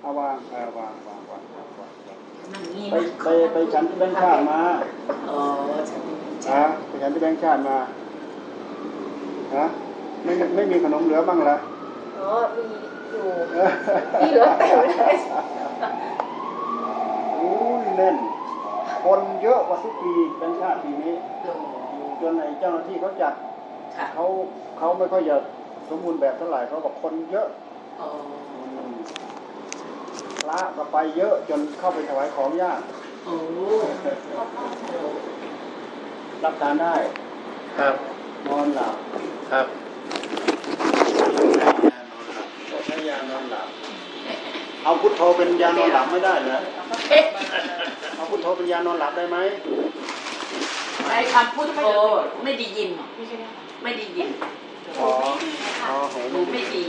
เอาวางเออวางวางวางวางวางไปไปไปฉันที่แบงค์ชาติมาอ๋อฉันฮะไปฉันที่แบงค์ชาติมาฮะไม่ไม่มีขนมเหลือบ้างเหรออ๋อมีอยู่เออมีเหลือเต็มเลยโอ้ยแน่นคนเยอะกว่าทุกปีแบงค์ชาติปีนี้จนไอ้เจ้าหน้าที่เขาจัดเขาเขาไม่ค่อยจะสมบูรณ์แบบเท่าไหร่เขาบอกคนเยอะอ๋อ ระก็ไปเยอะจนเข้าไปถวายของยากโอ้รับทานได้ ครับ นอนหลับ ครับใช้ยานอนหลับ เอาพุทโธเป็นยานอนหลับไม่ได้เหรอเอ๊ะเอาพุทโธเป็นยานอนหลับได้ไหมไอ้คำพูดโธไม่ได้ยิน ไม่ได้ยิน อ๋ออ๋อโหหนูไม่ดี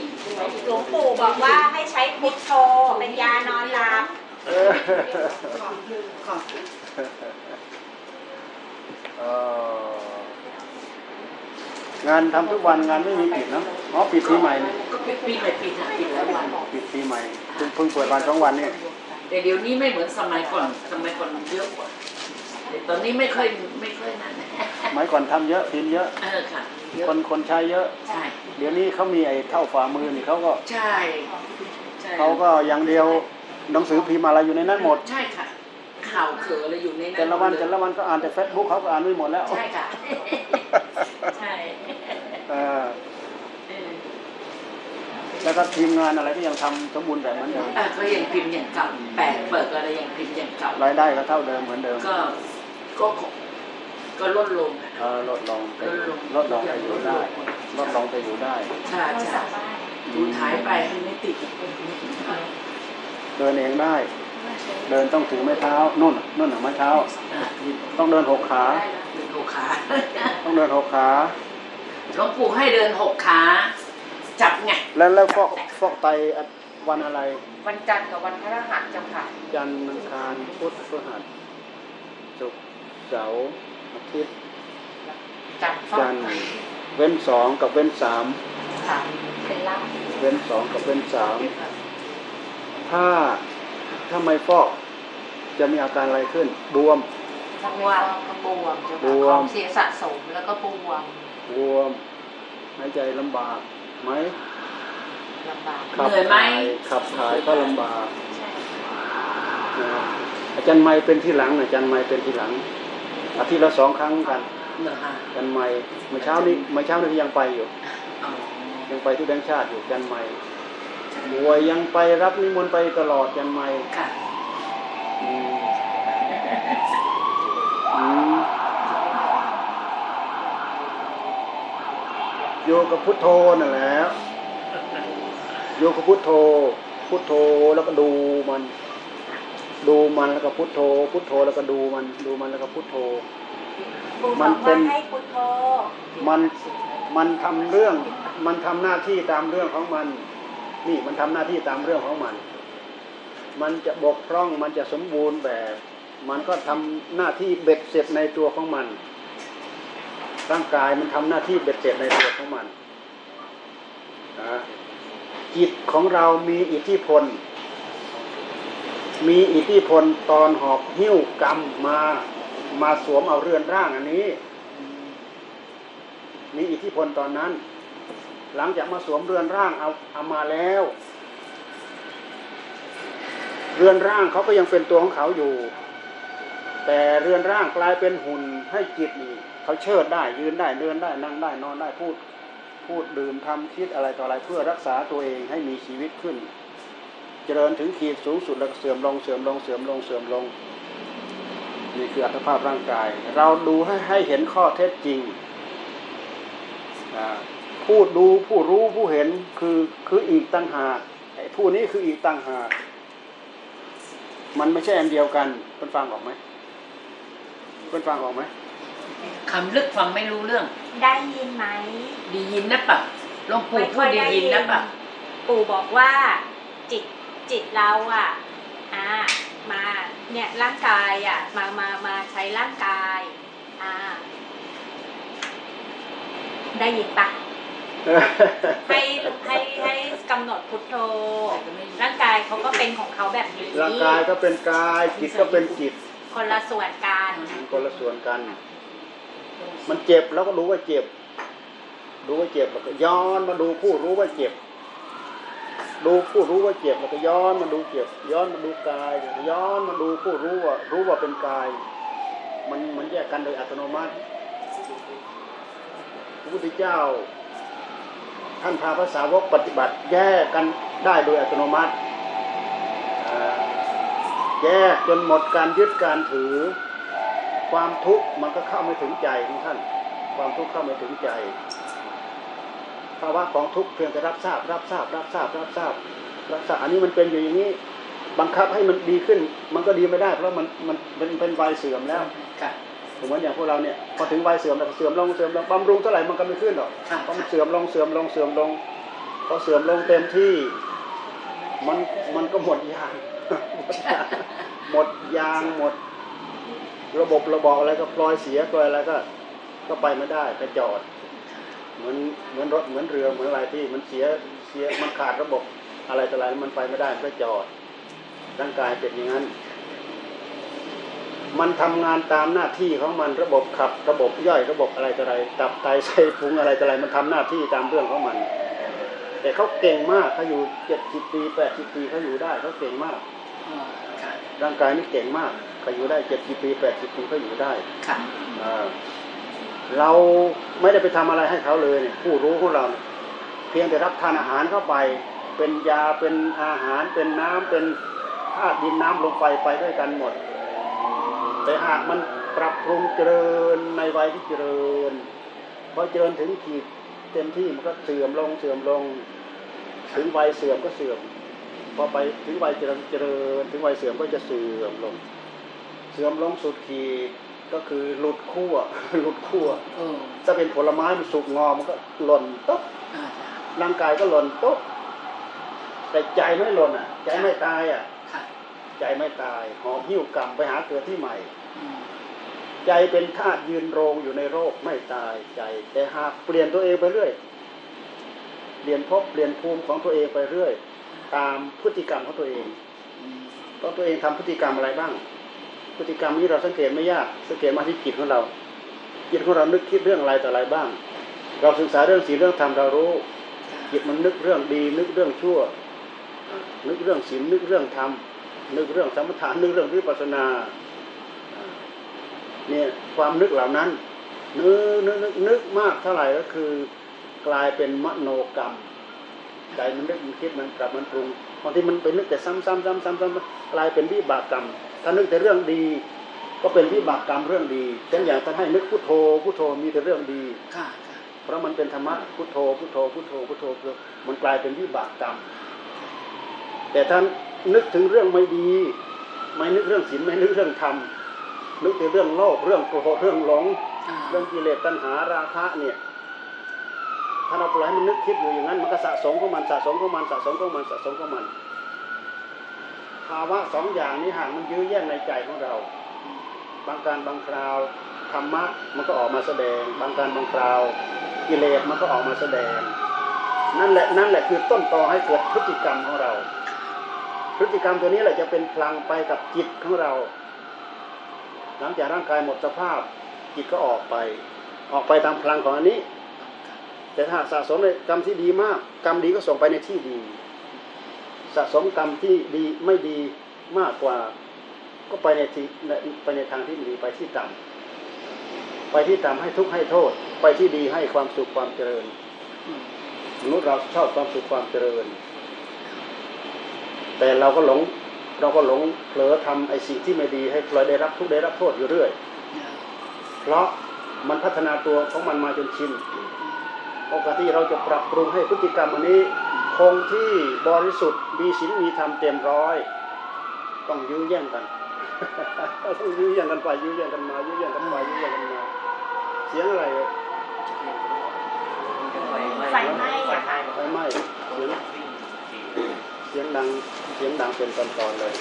หลวงปู่บอกว่าให้ใช้พุทโธเป็นยานอนหลับเออขอเอองานทำทุกวันงานไม่มีปิดเนอะอ๋อปิดปีใหม่นี่ก็ปิดปีใหม่ปิดอะปิดแล้ววันปิดปีใหม่เพิ่งเพิ่งเปิดวันสองวันนี่แต่เดี๋ยวนี้ไม่เหมือนสมัยก่อนสมัยก่อนเยอะกว่าแต่ตอนนี้ไม่ค่อยไม่ค่อยนั่น สมัยก่อนทำเยอะพิมพ์เยอะเออค่ะเยอะคนคนใช้เยอะใช่เดี๋ยวนี้เขามีไอ้เท่าฝ่ามือนี่เขาก็ใช่ใช่เขาก็อย่างเดียวหนังสือพิมพ์อะไรอยู่ในนั้นหมดใช่ค่ะข่าวเขืออะไรอยู่ในนั้นแต่ละวันหมดเยแต่ละวันก็อ่านแต่เฟซบุ๊กเขาก็อ่านไม่หมดแล้วใช่ค่ะใช่เออเออแล้วก็ทีมงานอะไรก็ยังทำสมบูรณ์แบบเหมือนเดิมเออก็ยังพิมพ์อย่างเก่าแปดเปิดอะไรยังพิมพ์อย่างเก่ารายได้ก็เท่าเดิมเหมือนเดิมก็ก็ ก็ลดลงอะเออลดลงไปลดลงลดลงไปอยู่ได้ลดลงไปอยู่ได้ใช่ใช่ดูท้ายไปไม่ติดเดินเองได้ เดินต้องถือไม้เท้านุ่นน่ะนุ่นน่ะไม้เท้าอะต้องเดินหกขาเป็นหกขาต้องเดินหกขาหลวงปู่ให้เดินหกขาจับไงแล้วแล้วฟอกฟอกไตอะวันอะไร วันจันทร์กับวันพฤหัสเจ้าค่ะ จันทร์อังคารพุธพฤหัสศุกร์เสาร์อา ทิตย์จันทร์ฟอกจันทร์เว้นสองกับเว้นสามค่ะเป็นล่างเว้นสองกับเว้นสามถ้าถ้าไม่ฟอกจะมีอาการอะไรขึ้น บวมบวมบวมเจ้าบค่ะวมของเสียสะสมแล้วก็บวมบวมหายใจลำบากไหมลำบากขัเหนื่อยไหมถ่ายขับถ่ายก็ลำบากนะอาจารย์ไม่เป็นที่หลังอาจารย์ไม่เป็นที่หลัง อาทิตย์ละสองครั้งกัน เหรอฮะอาจารย์ไม่เมื่อเช้านี้เมื่อเช้านี้ยังไปอยู่ อ๋อยังไปที่แบงค์ชาติอยู่อาจารย์ไม่ป่วยยังไปรับนิมนต์ไปตลอดอาจารย์ไม่ค่ะอืมอืมโยกับพุทโธนั่นแหละโยกับพุทโธ พุทโธแล้วก็ดูมัน ดูมันแล้วก็พุทโธ พุทโธแล้วก็ดูมัน ดูมันแล้วก็พุทโธปู่มับนอกเป็ว่านให้พุทโธมันมันทำเรื่อง มันทำหน้าที่ตามเรื่องของมัน นี่มันทำหน้าที่ตามเรื่องของมัน มันจะบกพร่องมันจะสมบูรณ์แบบ มันก็ทำหน้าที่เบ็ดเสร็จในตัวของมัน ร่างกายมันทำหน้าที่เบ็ดเสร็จในตัวของมันนะจิตของเรามีอิทธิพล มีอิทธิพลตอนหอบหิ้วกรรมมามาสวมเอาเรือนร่างอันนี้ มีอิทธิพลตอนนั้น หลังจากมาสวมเรือนร่างเอาเอามาแล้ว เรือนร่างเขาก็ยังเป็นตัวของเขาอยู่ แต่เรือนร่างกลายเป็นหุ่นให้จิตนี่เขาเชิดได้ยืนได้เดินได้นั่งได้นอนได้พูด พูดดื่มทำคิดอะไรต่ออะไรเพื่อรักษาตัวเองให้มีชีวิตขึ้น จริญถึงขีดสูงสุดแล้วก็เสื่อมลงเสื่อมลงเสื่อมลงเสื่อมลงนี่คืออัตภาพร่างกาย เราดูให้ให้เห็นข้อเท็จจริงอ่าผู้ดูผู้รู้ผู้เห็นคือคืออีกตั้งหากไอ้ผู้นี้คืออีกตั้งหากมันไม่ใช่อันเดียวกันเพิ่นฟังออกไหมเพิ่นฟังออกไหมคำลึกฟังไม่รู้เรื่อง ได้ยินไหมดียินนะปะหลวงปู่พูดดียินนะปะปู่บอกว่าจิต จิตเราอะอ่ามาเนี่ยร่างกายอะมามามาใช้ร่างกายอ่าได้ยินปะไให้ให้ให้กำหนดพุทโธร่างกายเขาก็เป็นของเขาแบบนี้ร่างกายก็เป็นกายจิตก็เป็นจิต คนละส่วนกันมันคนละส่วนกัน มันเจ็บแล้วก็รู้ว่าเจ็บ รู้ว่าเจ็บแล้วก็ย้อนมาดูผู้รู้ว่าเจ็บ ดูผู้รู้ว่าเจ็บแล้วก็ย้อนมาดูเจ็บย้อนมาดูกายย้อนมาดูผู้รู้ว่ารู้ว่าเป็นกาย มันมันแยกกันโดยอัตโนมัติพระพุทธเจ้า ท่านพาภาษาวกปฏิบัติ แยกกันได้โดยอัตโนมัติแยกจนหมดการยึดการถือ ความทุกข์มันก็เข้าไม่ถึงใจของท่าน ความทุกข์เข้าไม่ถึงใจ ภาวะของทุกข์เพียงแต่รับทราบ รับทราบ รับทราบ รับทราบรับทราบ อันนี้มันเป็นอยู่อย่างนี้บังคับให้มันดีขึ้น มันก็ดีไม่ได้เพราะมันมันเป็นเป็นวัยเสื่อมแล้วค่ะเหมือนอย่างพวกเราเนี่ยพอถึงวัยเสื่อมแล้วก็เสื่อมลงเสื่อมลงบำรุงเท่าไหร่มันก็ไม่ขึ้นหรอกค่ะเพราะมันเสื่อมลงเสื่อมลงเสื่อมลงพอเสื่อมลงเต็มที่ มันมันก็หมดยางหมดยางหมด ระบบระบอกอะไรก็ปล่อยเสียปล่อยอะไรก็ ก็ไปไม่ได้ไปจอด เหมือนเหมือนรถเหมือนเรือเหมือนอะไรที่มันเสียเสียมันขาดระบบอะไรต่ออะไรมันไปไม่ได้มันก็จอดร่างกายเป็นอย่างนั้น มันทำงานตามหน้าที่ของมันระบบขับ ระบบย่อยระบบอะไรต่ออะไรตับไตไส้พุงอะไรต่ออะไรมันทำหน้าที่ตามเรื่องของมัน แต่เขาเก่งมากเขาอยู่เจ็ดสิบปีแปดสิบปีเขาอยู่ได้เขาเก่งมากอ๋อค่ะร่างกายนี่เก่งมากเขาอยู่ได้เจ็ดสิบปีแปดสิบปีเขาอยู่ได้ค่ะอ่า เราไม่ได้ไปทำอะไรให้เขาเลยเนี่ยผู้รู้ของเรา เพียงแต่รับทานอาหารเข้าไป เป็นยาเป็นอาหารเป็นน้ำเป็นธาตุดินน้ำลงไปไปด้วยกันหมด แต่หากมันปรับปรุงเจริญในวัยที่เจริญพอเจริญถึงขีดเต็มที่มันก็เสื่อมลงเสื่อมลง ถึงวัยเสื่อมก็เสื่อมพอไปถึงวัยเจริญเจริญ ถึงวัยเสื่อมก็จะเสื่อมลง เสื่อมลงสุดขีด ก็คือหลุดขั้วหลุดขั้วเออถ้าเป็นผลไม้มันสุกงอมันก็หล่นตุ๊บอ่าร่างกายก็หล่นตุ๊บแต่ใจไม่หล่นอะ ใจไม่ตายอะค่ะใจไม่ตายหอบหิ้วกรรมไปหาเกิดที่ใหม่อืมใจเป็นธาตุยืนโรงอยู่ในโรคไม่ตายใจ แต่หากเปลี่ยนตัวเองไปเรื่อยเปลี่ยนภพเปลี่ยนภูมิของตัวเองไปเรื่อย ตามพฤติกรรมของตัวเองอืมเพราะตัวเองทำพฤติกรรมอะไรบ้าง พฤติกรรมนี้เราสังเกตไม่ยากสังเกตมาที่จิตของเราจิตของเรานึกคิดเรื่องอะไรต่ออะไรบ้าง เราศึกษาเรื่องศีลเรื่องธรรมเรารู้จิตมันนึกเรื่องดี นึกเรื่องชั่ว นึกเรื่องศีลนึกเรื่องธรรมนึกเรื่องสมถะนึกเรื่องวิปัสสนาเนี่ยความนึกเหล่านั้นนึกนึกนึกนึกมากเท่าไหร่ก็คือกลายเป็นมโนกรรมใจมันนึกมันคิดมันกลับมันปรุง บางทีมันไปนึกแต่ซ้ำซ้ำซ้ำซ้ำซ้ำกลายเป็นวิบากกรรม ถ้านึกแต่เรื่องดี ก็เป็นวิบากกรรมเรื่องดีเช่นอย่างท่านให้นึกพุทโธพุทโธมีแต่เรื่องดีค่ะค่ะเพราะมันเป็นธรรมะพุทโธพุทโธพุทโธพุทโธพุทโธมันกลายเป็นวิบากกรรม แต่ท่านนึกถึงเรื่องไม่ดี ไม่นึกเรื่องศีลไม่นึกเรื่องธรรมนึกแต่เรื่องโลภเรื่องโกรธเรื่องหลงอ่าเรื่องกิเลสตัณหาราคะเนี่ย ถ้าเราปล่อยให้มันนึกคิดอยู่อย่างนั้น มันก็สะสมของมันสะสมของมันสะสมของมันสะสมของมัน ภาวะสองอย่างนี้ห่างมันยื้อแย่งในใจของเรา บางการบางคราวธรรมะมันก็ออกมาแสดง บางการบางคราวกิเลสมันก็ออกมาแสดง นั่นแหละนั่นแหละคือต้นตอให้เกิดพฤติกรรมของเรา พฤติกรรมตัวนี้แหละจะเป็นพลังไปกับจิตของเรา หลังจากร่างกายหมดสภาพจิตก็ออกไป ออกไปตามพลังของอันนี้ แต่ถ้าสะสมในกรรมที่ดีมาก กรรมดีก็ส่งไปในที่ดี สะสมกรรมที่ดีไม่ดีมากกว่า ก็ไปในที่ไปในทางที่ดีไปที่ต่ำไปที่ต่ำให้ทุกข์ให้โทษ ไปที่ดีให้ความสุขความเจริญมนุษย์เราชอบความสุขความเจริญ แต่เราก็หลงเราก็หลงเผลอทำไอ้สิ่งที่ไม่ดีให้เราได้รับทุกได้รับโทษอยู่เรื่อย เพราะมันพัฒนาตัวของมันมาจนชิน โอกาสที่เราจะปรับปรุงให้พฤติกรรมอันนี้คงที่บริสุทธิ์มีศีลมีธรรมเต็มร้อย ต้องยื้อแย่งกันต้องยื้อแย่งกันไปยื้อแย่งกันมายื้อแย่งกันไปยื้อแย่งกันมาเสียงอะไรไฟไหม้อะค่ะไฟไหม้เสียงเสียงดังเสียงดังเป็นตอนๆเลย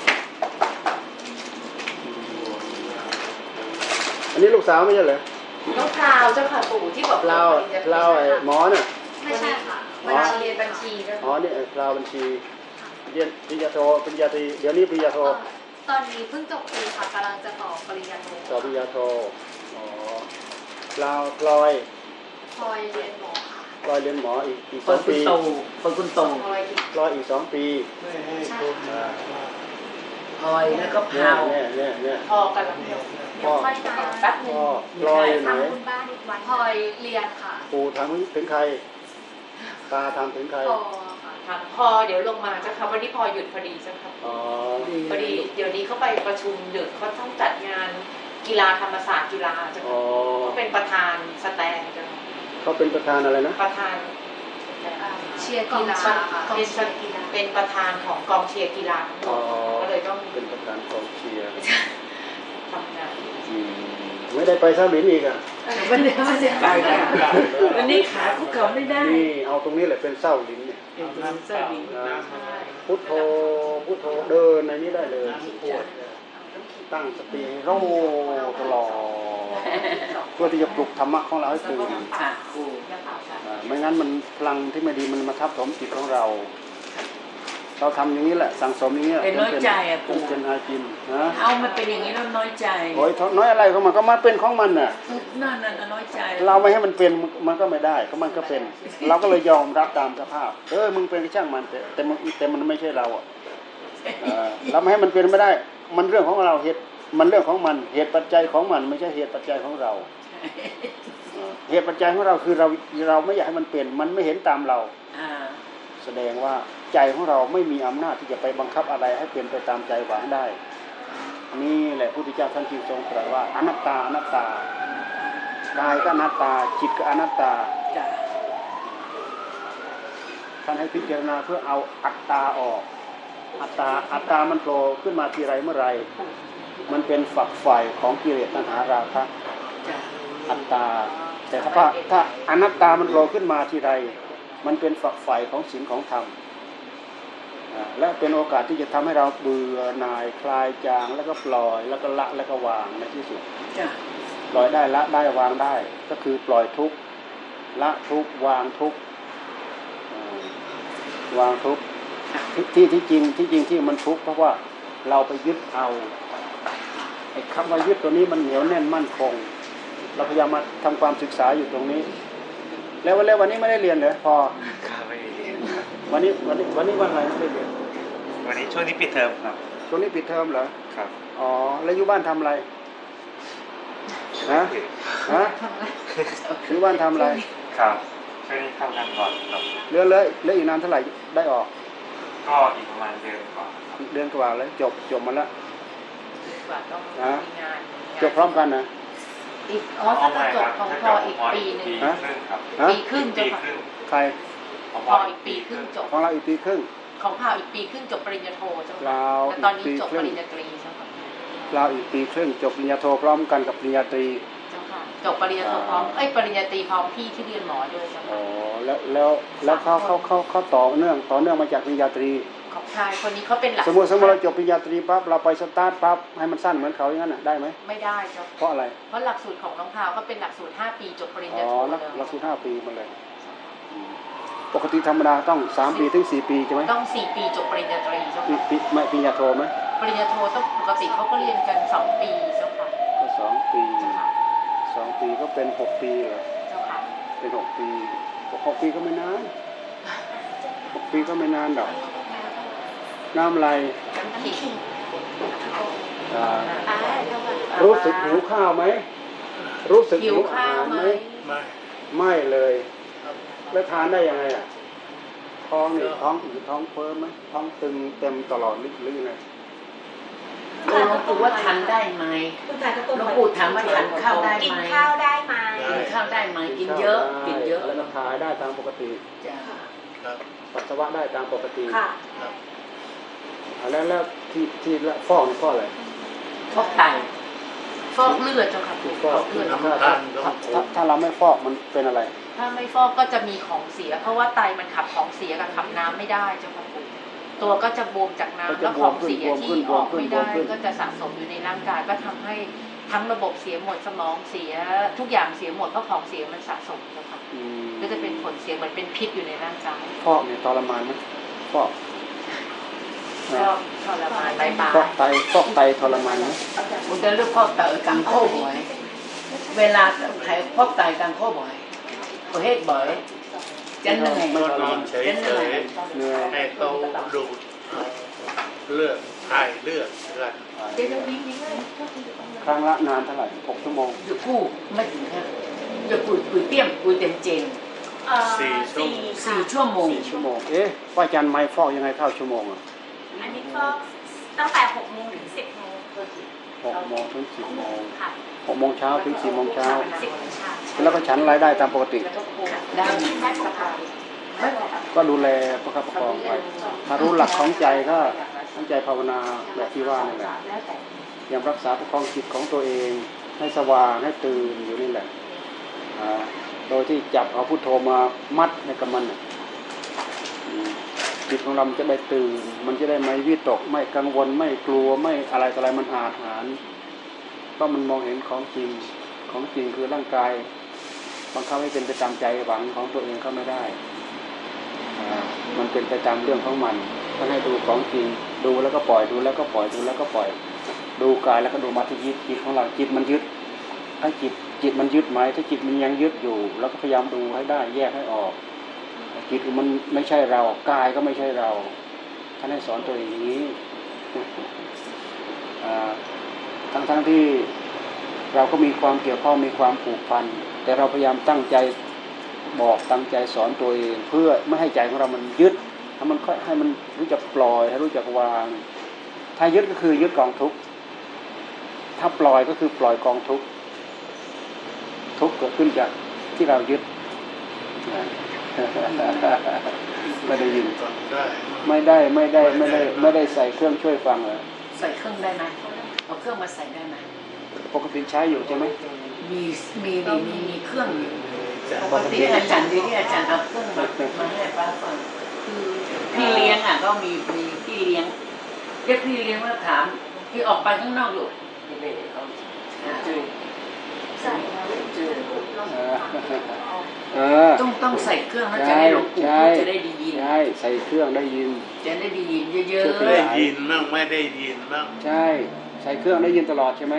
อันนี้ลูกสาวไม่ใช่เหรอ น้องพราวเจ้าค่ะปู่ที่บอกเราเราไอ้หมอน่ะใไม่ใช่ค่ะอ๋อบัญชีบัญชีด้วยอ๋อนี่คราวบัญชีเรียนปริญญาโทปริญญาตรีเดี๋ยวนี้ปริญญาโทตอนนี้เพิ่งจบปีค่ะกำลังจะต่อปริญญาโทต่อปริญญาโทอ๋อลาวพลอยพลอยเรียนหมอค่ะพลอยเรียนหมออีกอีกสเปิอดงคุณปีโตเปิดคุณโตพลอยอีกพลอยอีกสองปีไม่ให้คนมาพลอยแล้วก็เนี่ยพาวเนี่ยเนี่ยเนี่ยพอกันแล้ว เดี๋ยวพ่อค่อยมาแป๊บหนึงพ่อพลอยอยู่ไหนทำคุณบ้านอีกวันพลอยเรียนค่ะปู่ถามถึงใคร ตาถามถึงใครพอค่ะค่ะพอเดี๋ยวลงมาเจ้าค่ะวันนี้พอหยุดพอดีเจ้าค่ะอ๋อพอดี เดี๋ยวนี้เขาไปประชุมดึกเขาต้องจัดงานกีฬาธรรมศาสตร์กีฬาเจ้าอ๋อค่ะเขาเป็นประธานสแตนเจ้าค่ะเขาเป็นประธานอะไรนะประธานเชียร์กีฬาค่ะเป็นเชียร์กีฬาเป็นประธานของกองเชียร์กีฬาทั้งหมอ๋อดก็เลยต้องเป็นประธานกองเชียร์ ทำงานอืมไม่ได้ไปซาบินอีกอะวันนี้ไม่ได้ไปค่ะวันนี้ขาคุกเข่าไม่ได้นี่เอาตรงนี้แหละเป็นเส้าลิ้นเนี่ยเป็นคุณเซอร์วิงนะพุทโธพุทโธเดินในนี้ได้เลยตั้งสติให้รู้ตลอดเพื่อที่จะปลุกธรรมะของเราให้ตื่นค่ะครูอ่าไม่งั้นมันพลังที่ไม่ดีมันมาทับถมจิตของเรา เราทำอย่างนี้แหละสังสมอย่างนี้แหละเป็นน้อยใจอะจครูนเป็นอาจินนะเอามันเป็นอย่างนี้แล้วน้อยใจโอ้ยน้อยอะไรของมันก็มาเป็นของมันน่ะนั่นนั่นน่ะน้อยใจ เราไม่ให้มันเป็นมันก็ไม่ได้ก็มันก็เป็น เราก็เลยยอมรับตามสภาพ เออมึงเป็นก็ช่างมันแต่แต่มันแต่มันไม่ใช่เราอะเออเราไม่ให้มันเป็นไม่ได้ มันเรื่องของเราเหตุมันเรื่องของมันเหตุปัจจัยของมัน ไม่ใช่เหตุปัจจัยของเราเออเหตุปัจจัยของเราคือเราเราไม่อยากให้มันเป็นมันไม่เห็นตามเราอ่า แสดงว่าใจของเราไม่มีอำนาจที่จะไปบังคับอะไรให้เป็นไปตามใจหวังได้ นี่แหละพุทธเจ้าท่านจึงทรงตรัสว่าอนัตตาอนัตตากายก็อนัตตาจิตก็อนัตตาจ้ะท่านให้พิจารณาเพื่อเอาอัตตาออก อัตตาอัตตามันโผล่ขึ้นมาทีไรเมื่อไร มันเป็นฝักฝ่ายของกิเลสตัณหาราคะจ้ะอัตตาแต่ถ้าว่าถ้าอนัตตามันโผล่ขึ้นมาทีไร มันเป็นฝักฝ่ายของศีลของธรรมอ่าและเป็นโอกาสที่จะทำให้เราเบื่อหน่ายคลายจางแล้วก็ปล่อยแล้วก็ละแล้วก็วางในที่สุดจ้ะปล่อยได้ละได้วางได้ ก็คือปล่อยทุกข์ละทุกข์วางทุกข์อ่าวางทุกข์ที่ที่ที่จริงที่จริงที่มันทุกข์เพราะว่าเราไปยึดเอาไอ้คำว่ายึดตัวนี้มันเหนียวแน่นมั่นคง เราพยายามมาทำความศึกษาอยู่ตรงนี้ แล้ววันแล้ววันนี้ไม่ได้เรียนเหรอพอครับไม่ได้เรียนครับวันนี้วันนี้วันนี้วันอะไรไม่ได้เรียนวันนี้ช่วงนี้ปิดเทอมครับช่วงนี้ปิดเทอมเหรอครับอ๋อแล้วอยู่บ้านทำอะไรฮะฮะอยู่บ้านทำอะไรครับช่วงนี้เข้างานก่อนครับเหลือเลยเหลืออีกนานเท่าไหร่ได้ออก ก็อีกประมาณเดือนกว่าครับเดือนกว่าแล้วจบจบมาแล้วกว่าต้องฮะมีงานจบพร้อมกันนะ อีกอ๋อถ้าจะจบของพออีกปีหนึ่งปีฮะครึ่งครับฮะปีครึ่งปีเจ้าค่ะครึ่งใครของพออีกปีครึ่งจบของเราอีกปีครึ่งของพาวอีกปีครึ่งจบปริญญาโทเจ้าค่ะเราแต่ตอนนี้อีกปีจบครึ่ปงริญญาตรีเจ้าค่ะเราอีกปีครึ่งจบปริญญาโทพร้อมกันกับปริญญาตรีเจ้าค่ะจบปริญญาโทพร้อมเอ้ยปริญญาตรีพร้อมพี่ที่เรียนหมอด้วยเจ้าอ๋ค่ะอแล้วแล้วแล้วเขาเขาเขาเขาต่อเนื่องต่อเนื่องมาจากปริญญาตรี ของชายคนนี้เขาเป็นหลักสมมติสมมติเราจบปริญญาตรีปั๊บเราไปสตาร์ทปั๊บให้มันสั้นเหมือนเขาอย่างนั้นน่ะได้ไหมไม่ได้เจ้าเพราะอะไรเพราะหลักสูตรของน้องพาวก็เป็นหลักสูตร5ปีจบปริญอ๋ญาอโทหลักเลยหลักสูตรห้าปีมาเลยอืมปกติธรรมดาต้องสามปีถึงสี่ปีใช่ไหมต้อง4ปีจบปริญญาตรีเจ้าปีค่ะปีไม่ปริญญาโทไหมปริญญาโทต้องปกติเขาก็เรียนกัน2ปีเจ้าค่ะก็สองปีเจ้าค่ะสองปีก็เป็นหกปีเหรอเจ้าค่ะเป็นหกปีหกปีก็ไม่นานหกปีก็ไม่นานดอก น้ำอะไรน้ำขิงอ่าอ่าเจ้าค่ะรู้สึกหิวข้าวไหม รู้สึกหิหิววอาข้าวหารไหไหมมไม่ไม่เลย แล้วทานได้ยังไงอะ ท้องนี่ท้องอืดท้องเฟ้อไหมท้องตึงเต็มตลอดหรือหรือยังไงหลวงปู่ว่าทานได้ไหมหลวงปู่ถามว่าทานข้าวได้กินไหมข้าวได้ไหมกินข้าวได้ไหมกินเยอะกินเยอะแล้วก็ถ่ายได้ตามปกติจ้ะครับปัสสาวะได้ตามปกติค่ะครับอ่า แล้วแล้วที่ที่ละฟอกนี่ฟอกอะไรฟอกไตฟอกเลือดเจ้าค่ะที่ฟฟออกกเลือดถ้าถ้าถ้าถ้าถ้าเราไม่ฟอกมันเป็นอะไร ถ้าไม่ฟอกก็จะมีของเสีย เพราะว่าไตมันขับของเสียกับขับน้ำไม่ได้เจ้าค่ะปู่ตัวก็จะบวมจากน้ำก็จะแล้วของเสียบวมขึ้ที่นออกไม่ได้บวมขึ้นก็จะสะสมอยู่ในร่างกายก็ทำให้ทั้งระบบเสียหมดสมองเสียทุกอย่างเสียหมดเพราะของเสียมันสะสมเจ้าค่ะอืมก็จะเป็นผลเสียเหมือนเป็นพิษอยู่ในร่างกายฟอกเนี่ยทรมานไหมฟอก ก็ทรมานบายบาฟอกยไตฟอกไตทรมานไหมมันจะเลือกพอกไตกังโคบ่อย เวลาใครพอกไตกังโคบ่อยประเภทบ่อยจะเหนื่อยก็นอนเฉยจะเหนื่อยเหนื่อยๆให้เขาดูดเลือดถ่ายเลือดกันเดี๋ยวจะวิ่งวิ่งเลยครั้งละนานเท่าไหร่หกชั่วโมงอยู่กู้ไม่ถึงครับจะกุยกุยเตี้ยมกุยเต็มเจนเอ่อสี่ชั่วโมงสี่สี่ค่ะชั่วโมงสี่ชั่วโมง เอ๊ะป้าจันไม่ฟอกยังไงเท่าชั่วโมงอะ อันนี้ก็ตั้งแต่หกโมงถึงสิบโมงหกโมงถึงสิบโมงค่ะหกโมงเช้าถึงสี่โมงเช้า สิบโมงเช้าแล้วก็ฉันรายได้ตามปกติแล้วก็โค้งได้ได้ปกติก็ดูแลประคับประคองไป ถ้ารู้หลักของใจก็ตั้งใจภาวนาแบบที่ว่านี่แหละแล้วแต่พยายามรักษาประคองจิตของตัวเอง ให้สว่างให้ตื่นอยู่นี่แหละอ่าโดยที่จับเอาพุทโธมามัดในกับมันน่ะอืม จิตของเราจะได้ตื่น มันจะได้ไม่วิตก ไม่กังวล ไม่กลัว ไม่อะไรอะไรมันอาถรรเพราะมันมองเห็นของจริง ของจริงคือร่างกายบังคับให้เป็นไปตามใจหวังของตัวเองก็ไม่ได้ มันเป็นไปตามเรื่องของมันถ้าให้ดูของจริง ดูแล้วก็ปล่อย ดูแล้วก็ปล่อย ดูแล้วก็ปล่อย ดูกายแล้วก็ดูมาที่ยึดจิตของเรา จิตมันยึด ถ้าจิตจิตมันยึดไหมถ้าจิตมันยังยึดอยู่ แล้วก็พยายามดูให้ได้ แยกให้ออก จิตมันไม่ใช่เรากายก็ไม่ใช่เราท่านให้สอนตัวเองอย่างนี้ทั้งทั้งที่เราก็มีความเกี่ยวข้องมีความผูกพัน แต่เราพยายามตั้งใจบอกตั้งใจสอนตัวเอง เพื่อไม่ให้ใจของเรามันยึดให้มันค่อยให้มันรู้จักปล่อยให้รู้จักวาง ถ้ายึดก็คือยึดกองทุกข์ถ้าปล่อยก็คือปล่อยกองทุกข์ทุกข์เกิดขึ้นจากที่เรายึด ไม่ได้ยินก่อนได้ไม่ได้ไม่ได้ไม่ได้ไม่ได้ใส่เครื่องช่วยฟังเลยใส่เครื่องได้ไหมเอาเครื่องมาใส่ได้ไหมปกติใช้อยู่ใช่ไหมมีมีมีมีมีเครื่องอยู่จะปกติอาจารย์ที่อาจารย์เอาเครื่องมามาให้ป้าฟังคือพี่เลี้ยงอะ ก็มีมีพี่เลี้ยงเรียกพี่เลี้ยงว่าถามที่ออกไปข้างนอกอยู่นี่ๆเขาเจอ ใส่แล้วเจอเออเออต้องต้องใส่เครื่องแล้วจะได้หลวงปู่ใช่พูดจะได้ดียิน ใช่ใส่เครื่องได้ยิน จะได้ดียินเยอะช่วยขได้ยายยินบ้างไม่ได้ยินบ้างใช่ ใส่เครื่องได้ยินตลอดใช่ไหม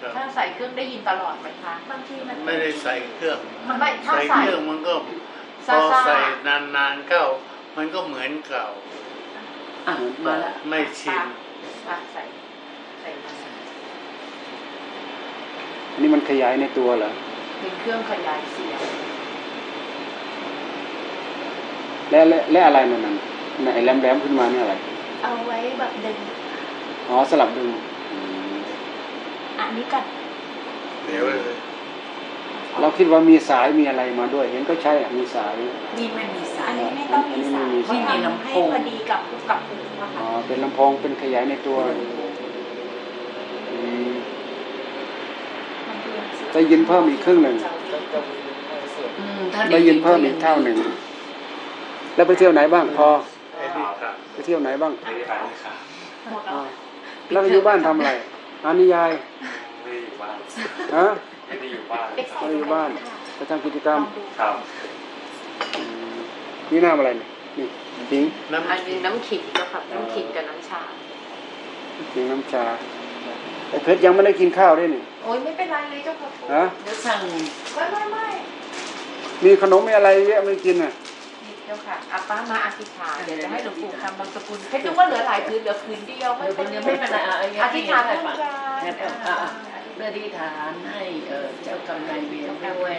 ครับถ้าใส่เครื่องได้ยินตลอดไหมคะบางทีมันไม่ได้ใส่เครื่องมันไม่ถ้าใส่ใส่เครื่องมันก็พซ่าอซ่าใส่นานๆเข้ามันก็เหมือนเก่าๆอะมาละไม่ชินใส่ใส่ใส่มา อั นนี้มันขยายในตัวเหรอเป็นเครื่องขยายเสียงและและและอะไรนั่นน่ะไหนแหลมแหลมๆขึ้นมาเนี่ยอะไร เอาไว้แบบดึงอ๋อสลับดึงอืมอันนี้กันเดี๋ยวเลยเราคิดว่ามีสายมีอะไรมาด้วย เห็นก็ใช่อะมีสายนี่ไม่มีสาอัยนนี้ไม่ต้องมีสายไม่มีเพราะไม่มีทำลำโพให้งพอดีกับกับหูอะอ๋อค่ะเป็นลำโพงเป็นขยายในตัวอืม มันเรียนสิ ได้ยินเพิ่มอีกครึ่งหนึ่งอืมถ้าได้ยินเพิ่มอีกเท่าหนึ่ง แล้วไปเที่ยวไหนบ้างพอไอ้นี่ครับไปเที่ยวไหนบ้างไม่ได้ไปครับหมดแล้วอ่าแล้วอยู่บ้านทำอะไรอ่านนิยายไม่ได้อยู่บ้านฮะไม่ได้อยู่บ้านเอ็กไม่ได้อยู่บ้านไปทำกิจกรรมครับอืมนี่น้ำอะไรเนี่ยนี่จริงน้ำอันนี้น้ำขิงก็ค่ะน้ำขิงกับน้ำชาจริงน้ำชา ไอ้เพชรยังไม่ได้กินข้าวด้วยนี่โอ้ยไม่เป็นไรเลยเจ้าค่ะฮะเดี๋ยวสั่งไม่ไม่ไม่มีขนมมีอะไรเยอะไม่กินอะนี่เจ้าค่ะอาป้ามาอธิษฐานเดี๋ยวจะให้หลวงปู่ทำบางสกุลเพชรนึกว่าเหลือหลายคืนเหลือคืนเดียวไม่เดี๋ยวเป็นเดี๋ยวไม่เป็นไรอะอธิษฐานให้ร่วมฟังกันให้ฟังอะอะเพื่อที่ฐานให้เอ่อเจ้ากรรมนายเวรด้วย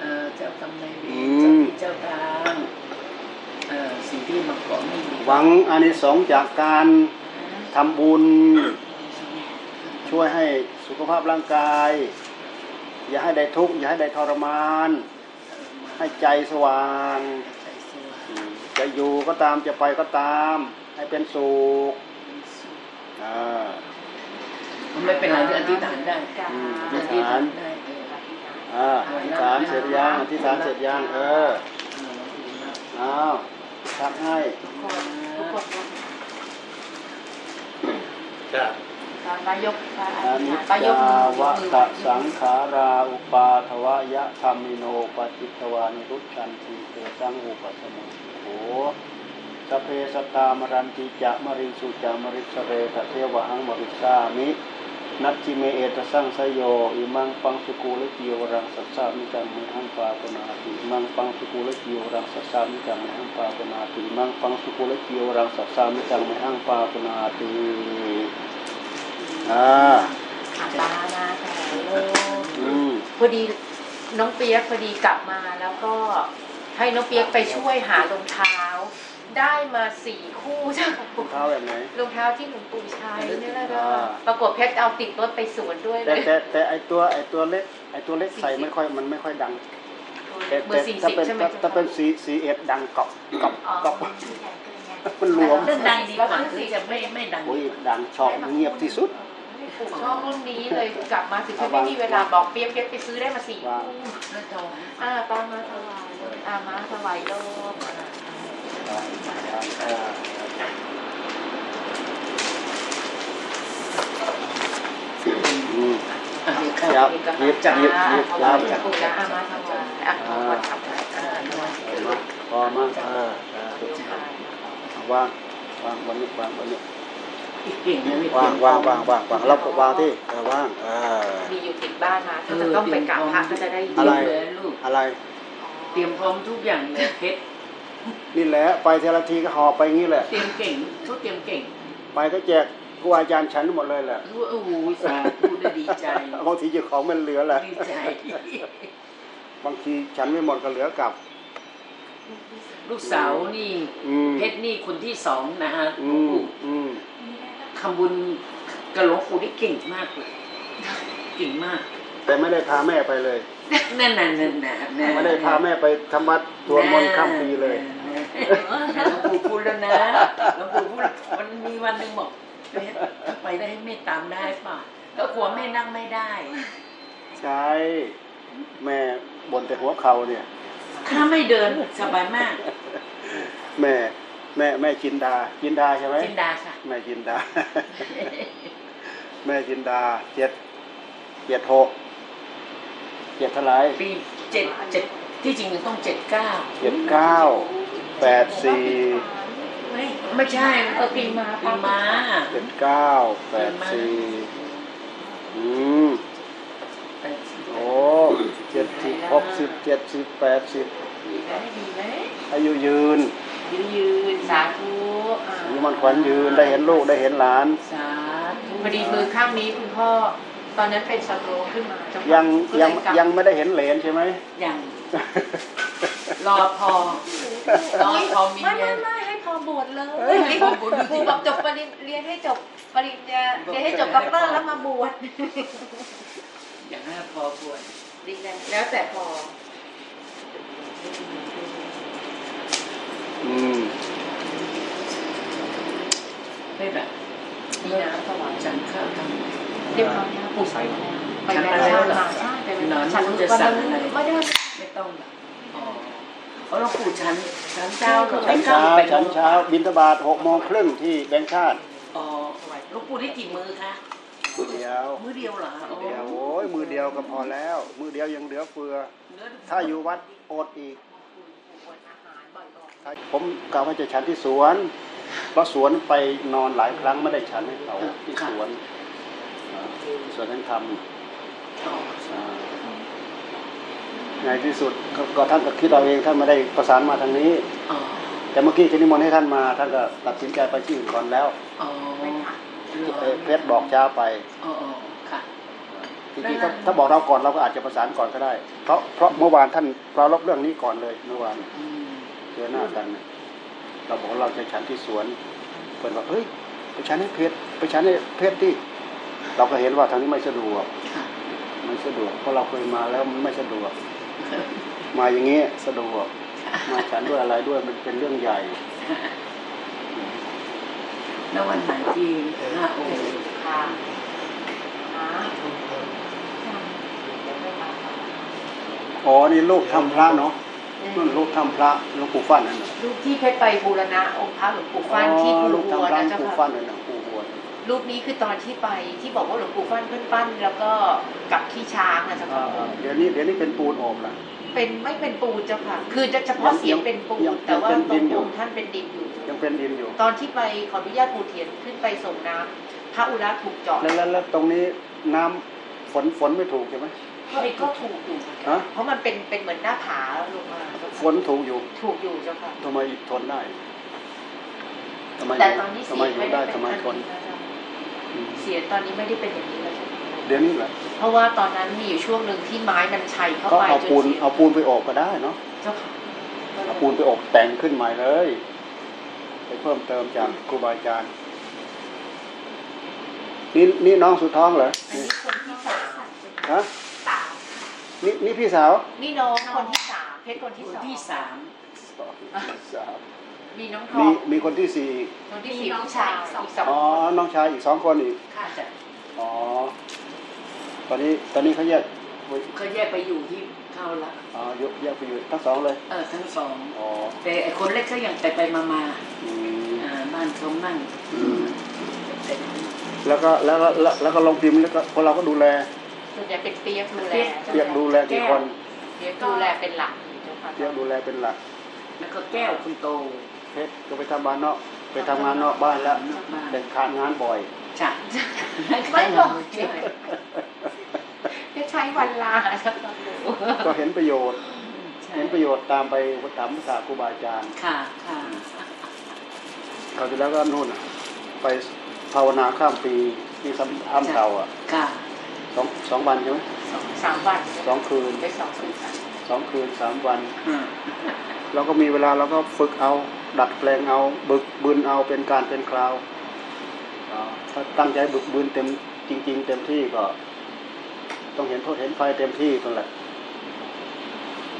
เอ่อเจ้ากรรมนายเวรเจ้าที่เจ้าทางเอ่อสิ่งที่มาขอไม่ดีหวังอานิสงส์จากการทำบุญ ช่วยให้สุขภาพร่างกาย อย่าให้ได้ทุกข์อย่าให้ได้ทรมาน ให้ใจสว่างอืมจะอยู่ก็ตามจะไปก็ตาม ให้เป็นสุขอ่าไม่เป็นไรเดี๋ยวอธิษฐานได้อืมอธิษฐานได้เอออ่าอธิษฐานเสร็จยังอธิษฐานเสร็จยังเอออ้าวทักให้จะปายก ปาอนิปาจยกจามือวะมือตะสังขาราอุปาทวายะธรรมิโนปฏิตวานิรุชันติเตสังอุปสมุโหสพเพสตตามรันติจะมริสุจามริสเรตเทวหังมริสามินัตจิเมเอตสังสยโยอิมังปังสุกูลจิโยรังสัสสามิจังเมหังปาปนาติอิมังปังสุกูลจิโยรังสัสสามิจังเมหังปาปนาติอิมังปังสุกูลจิโยรังสัสสามิจังเมหังปาปนาติ อ่าอะตามาค่ะโลอืมพอดีน้องเปียกพอดีกลับมาแล้วก็ให้น้องเปียกไปช่วยหารองเท้า ได้มาสี่คู่จ้ะรองเท้าแบบไหน รองเท้าที่หลวงปู่ใช้นี่แหละค่ะอ่า ปรากฏเพชรเอาติดรถไปสวนด้วยเลแต่ยแต่แต่ไอตัวไอตัวเล็กไอตัวเล็กใส่ไม่ค่อยมันไม่ค่อยดังแต่เบอแต่ร์สี่ถ้าสิบเป็นใช่ไหมถ้าถ้าเป็นสีสีเอ็ดดังกรอบกรอบอ๋อกรอบมันรวม เรื่องดังดีกว่าที่จะไม่ไม่ดังโอ้ยดังชอบเงียบที่สุด ปู่ชอบรุ่นนี้เลยกลับมาถึงเพชรไม่มีเวลาบอกเปียกเปียกไปซื้อได้มาสี่ว่าคู่แล้วจองอ่าตามมาถวายอ่ามาถวายโลกอ่าอืมอะเดี๋ยวเข้ายับก็หยิบจ้าหยิบหยิบถยัวายบปู่นะอ่ามาถวายอะขอบคุณครับอ่าถวายพอมาอ่าอ่าวางวางบนนี้วางบนนี้อีก เก่งนะนี่วางวางวางวางวางเราก็วางที่เออวางอ่ามีอยู่ติดบ้านมาถ้าจะต้องไปกราบพระก็จะได้อะไรเลยลูกอะไร เตรียมพร้อมทุกอย่างเลยเพชรนี่แหละไปเทละทีก็หอบไปงี้แหละเตรียมเก่งชุดเตรียมเก่ง ไปก็แจกครูอาจารย์ฉันหมดเลยแหละโอ้โหสาธุได้ดีใจบางทีเจ้าของมันเหลือแหละดีใจบางทีฉันไม่หมดก็เหลือกลับ ลูกสาวนี่อืมเพชรนี่คนที่สองนะฮะหลอืวงมปู่อืม ทำบุญกับหลวงปู่ได้เก่งมากเลยเก่งมาก แต่ไม่ได้พาแม่ไปเลยนั่นน่ะนั่นน่ะนั่นน่ะไม่ได้พาแม่ไปทำวัดสวดมนต์ข้ามปีเลยหลวงปู่พูดแล้วนะหลวงปู่พูดมันมีวันหนึ่งบอกเพชรถ้าไปได้ให้แม่ตามได้ป่ะก็กลัวแม่นั่งไม่ได้ ใช่แม่บนแต่หัวเข่าเนี่ยถ้าไม่เดินสบายมาก แม่แม่แม่จินดาจินดาใช่ไหมจินดาค่ะ แม่จินดา แม่จินดาเจ็ดเจ็ดหกเจ็ดเท่าไหรปีเจ็ดเจ็ดที่จริงมันต้องเจ็ดเก้าเจ็ดเก้าแปดสี่ไม่ไม่ใช่เออปีมาปีม้าเจ็ดเก้าแปดสี่อืมแปดสิบโอ้เจ็ดสิบหกสิบเจ็ดสิบแปดสิบดีไหมดีไหมอายุยืนยืนยืนสาธุ อ่าอายุมันขวัญยืนได้เห็นลูกได้เห็นหลานสาธุพอดีมือข้างนี้คุณพ่อตอนนั้นเป็นสโตรกขึ้นมาเจ้าค่ะยังก็เลยังกลับยังไม่ได้เห็นเหลนใช่ไหมยังรอพอรอพอมีไม่เงิไม่นไม่ให้พอบวชเลยเอ้ยให้พอบวชดูสิครูบอกจบปริญเรียนให้จบปริญญาเรียนให้จบด็อกเตอร์แล้วมาบวชอย่างนั้นพอบวชดีแล้วแล้วแต่พอ อืม ไม่แบบมีน้ำถวายฉันข้าวทำเรียบร้อยแล้วปู่ใส่แล้วไปฉันแล้มาแล้ววเหรอใช่ไปนแล้อวนฉันรู้จะวันสั่นั้งนอะไรไม่ได้ไม่ต้องหรอกอ๋อเพราะหลวงปู่ฉันฉันเช้าเหรอฉันเช้าไปฉันเช้า บินทบาทหกโมงครึ่งที่แบงค์ชาติอ๋อหลวงปู่ได้กี่มือคะมือเดียว มือเดียวเหรอมือเดียวโอ้ยมือเดียวก็พอแล้ว มือเดียวยังเหลือเฟือ ถ้าอยู่วัดอดอีก ผมกะว่าจะฉันที่สวน เพราะสวนไปนอนหลายครั้งไม่ได้ฉันให้เขาที่สวนอ่าสวนนั้นทำอ๋ออ่าในที่สุดก็ก็ท่านก็คิดเอาเองท่านไม่ได้ประสานมาทางนี้อ๋อแต่เมื่อกี้ที่นิมนต์ให้ท่านมาท่านก็ตัดสินใจไปที่อื่นก่อนแล้วอ๋อเอ่อเพชรบอกช้าไปอ๋ออ๋อค่ะจริงๆถ้าถ้าบอกเราก่อนเราก็อาจจะประสานก่อนก็ได้ เพราะเพราะเมื่อวานท่านเรารับเรื่องนี้ก่อนเลยเมื่อวานอืมเจอหน้ากันน่ะ เราบอกว่าเราจะฉันที่สวนเพื่อนบอกเฮ้ยไปฉันให้เพชรไปฉันให้เพชรที่เราก็เห็นว่าทางนี้ไม่สะดวกค่ะไม่สะดวกเพราะเราเคยมาแล้วมันไม่สะดวก มาอย่างเงี้ยสะดวก มาฉันด้วยอะไรด้วยมันเป็นเรื่องใหญ่แล้ววันไหนที่ห้าโมงค่ะหาอ๋อนี่ลูกทำพระเนาะ นั่นรูปทำพระหลวงปู่ฟั่นนั่นน่ะรูปที่เพชรไปบูรณะองค์พระหลวงปู่ฟั่นที่อ๋อภูรูปวัวทำพระนะหลวเจ้างปู่ค่ะฟั่นนั่นน่ะปู่บัวรูปนี้คือตอนที่ไปที่บอกว่าหลวงปู่ฟั่นเพิ่นปั้น แล้วก็กับขี้ช้างนะเจ้าอ่าค่ะเดี๋ยวนี้เดี๋ยวนี้เป็นปูนโอบละเป็นไม่เป็นปูนเจ้าค่ะ คือจะเฉพาะเสียงเป็นปูนแต่ว่าตรงองค์ท่านเป็นดินอยู่ ยังเป็นดินอยู่ ตอนที่ไปขออนุญาตปูเทียนขึ้นไปส่งน้ำพระอุระถูกเจาะแล้วแล้วแล้วตรงนี้น้ำฝนฝนไม่ถูกใช่ไหม ก็ก็ถูกอยู่ฮะเพราะมันเป็นเป็นเหมือนหน้าผาลงมาฝนถูกอยู่ ถูกอยู่เจ้าค่ะทำไมทนได้ทำไมแต่ตอนนี้ทำเสีไมยงอยู่ไม่ได้ได้เป็นทำไมอันทนนี้แล้วเจ้าอืมเสียงตอนนี้ไม่ได้เป็นอย่างนี้แล้วเจ้าค่ะเดี๋ยวนี้แหละเพราะว่าตอนนั้นมีอยู่ช่วงหนึ่งที่ไม้มันชัยเข้าก็ไปเอาจนปูนเสียงเอาปูนไปโอบก็ได้เนาะเจ้าค่ะเอาปูนไปโอบแต่งขึ้นใหม่เลย ไปเพิ่มเติมจากครูบาอาจารย์นี่นี่น้องสุดท้องเหรออันนี้คนที่สามฮะสาม นี่นี่พี่สาว นี่น้องคนที่สามเพชรคนที่คนสองที่สามสามมีน้องทมีองมีคนที่สี่อีกคนที่สี่ผู้ชายอีกสองอ๋อ น้องชายอีกสองคนอีก ค่ะจะอ๋อ ตอนนี้ตอนนี้เขาแยกเขาแยกไปอยู่ที่เขาละอ๋อยกแยกไปอยู่ทั้งสองเลย เออทั้งสอง อ๋อแต่ไอ้คนเล็กก็ยังไปไปมามาอืมอ่าบ้านเขานั่งอืมแต่แล้วก็แล้วก็แล้วแล้วก็ลงพิมพ์แล้วก็คนเราก็ดูแล ส่วนใหญ่เป็นเปียกดูแลเรียกดูแลกี่คนเปียกดูแลเป็นหลักเจ้าค่ะเรียกดูแลเป็นหลัก แล้วก็แก้วคุณโตเพชรก็ไปทำบ้านนอกไปทำงานนอกบ้านแล้วนอกบ้านแต่ขาดงานบ่อยจ้ะไม่บอกใช่จะใช้วันลาเจ้าค่ะก็เห็นประโยชน์ใช่เห็นประโยชน์ตามไปอุปถัมภ์ภาษาครูบาอาจารย์ ค่ะค่ะคราวที่แล้วก็นู่นน่ะไปภาวนาข้ามปีที่ซ้ำทำเก่าอะ ค่ะ สองสองวันใช่ไหมสามวันสองคืนไปสองคืนค่ะสองคืนสามวันอืมเราก็มีเวลาเราก็ฝึกเอา ดัดแปลงเอา บึกบืนเอาเป็นการเป็นคราวอ่าถ้าตั้งใจบึกบืนเต็มจริง ๆ เต็มที่ก็ ต้องเห็นโทษเห็นไฟเต็มที่นั่นแหละ